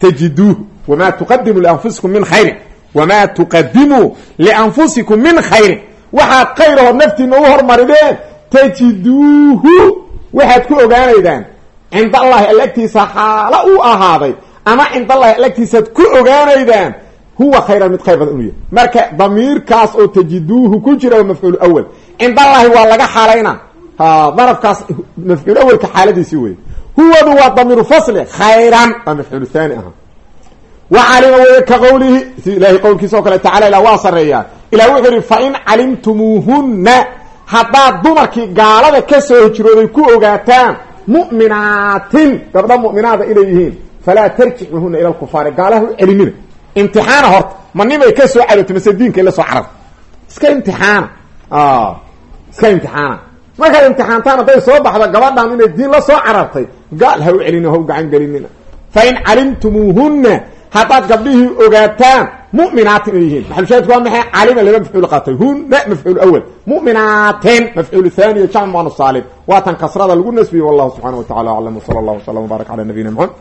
tajiduuhu wamaa tuqadimu lianfusikum min khayrin. Wamaa tuqadimuu lianfusikum min khayrin. Waxaad khayrahood naftiina u hormarideen tajiduuhu waxaad ku ogaanaydaan. Cinda allahi alla agtiisa xaalo u ahaaday. Ama cinda allahi alla agtiisaad ku ogaanaydaan. Huwa khayran mid khayr badan inuu yahay marka damiirkaas oo tajiduuhu ku jira waa mafcuul awal cinda allahi waa laga xaalayna darafkaas mafcuul awalka xaaladiisi wey huwadu waa damiiru fasli khayran waa mafcuul thani aha. Wacalima wey ka qowlihi si ilahay qowlkiisa oo kale tacala ila waa sareeyaa ilah wuxuu yihi fain calimtumuuhunna haddaad dumarkii gaalada ka soo hijrooday ku ogaataan mu'minaatin gabdha mu'minaada inay yihiin falaa tarjicuhuna ila lkufaari gaalaha u celinina. Imtixaana horta ma nimay ka soo carootay mase diinka ila soo cararta iska imtixaana. Iska imtixaana markaad imtixaantaan hadday soo baxdo gabadhan inay diin la soo carartay gaal ha u celina ha gacan gelinina. Fain calimtumuuhunna haddaad gabdhihii ogaataan mu'minaatin inay yihiin. Maxalushaadku waa maxay? Calima laba mafcuul qaatay hunna mafcuul awal. Mu'minaatin mafcuul thaniya jamc muanu saalim waatan kasrada lagu nasbiyey wallahu subxana wa tacala aclam wsala allah wslam wbaarak cala nabiyina mxamed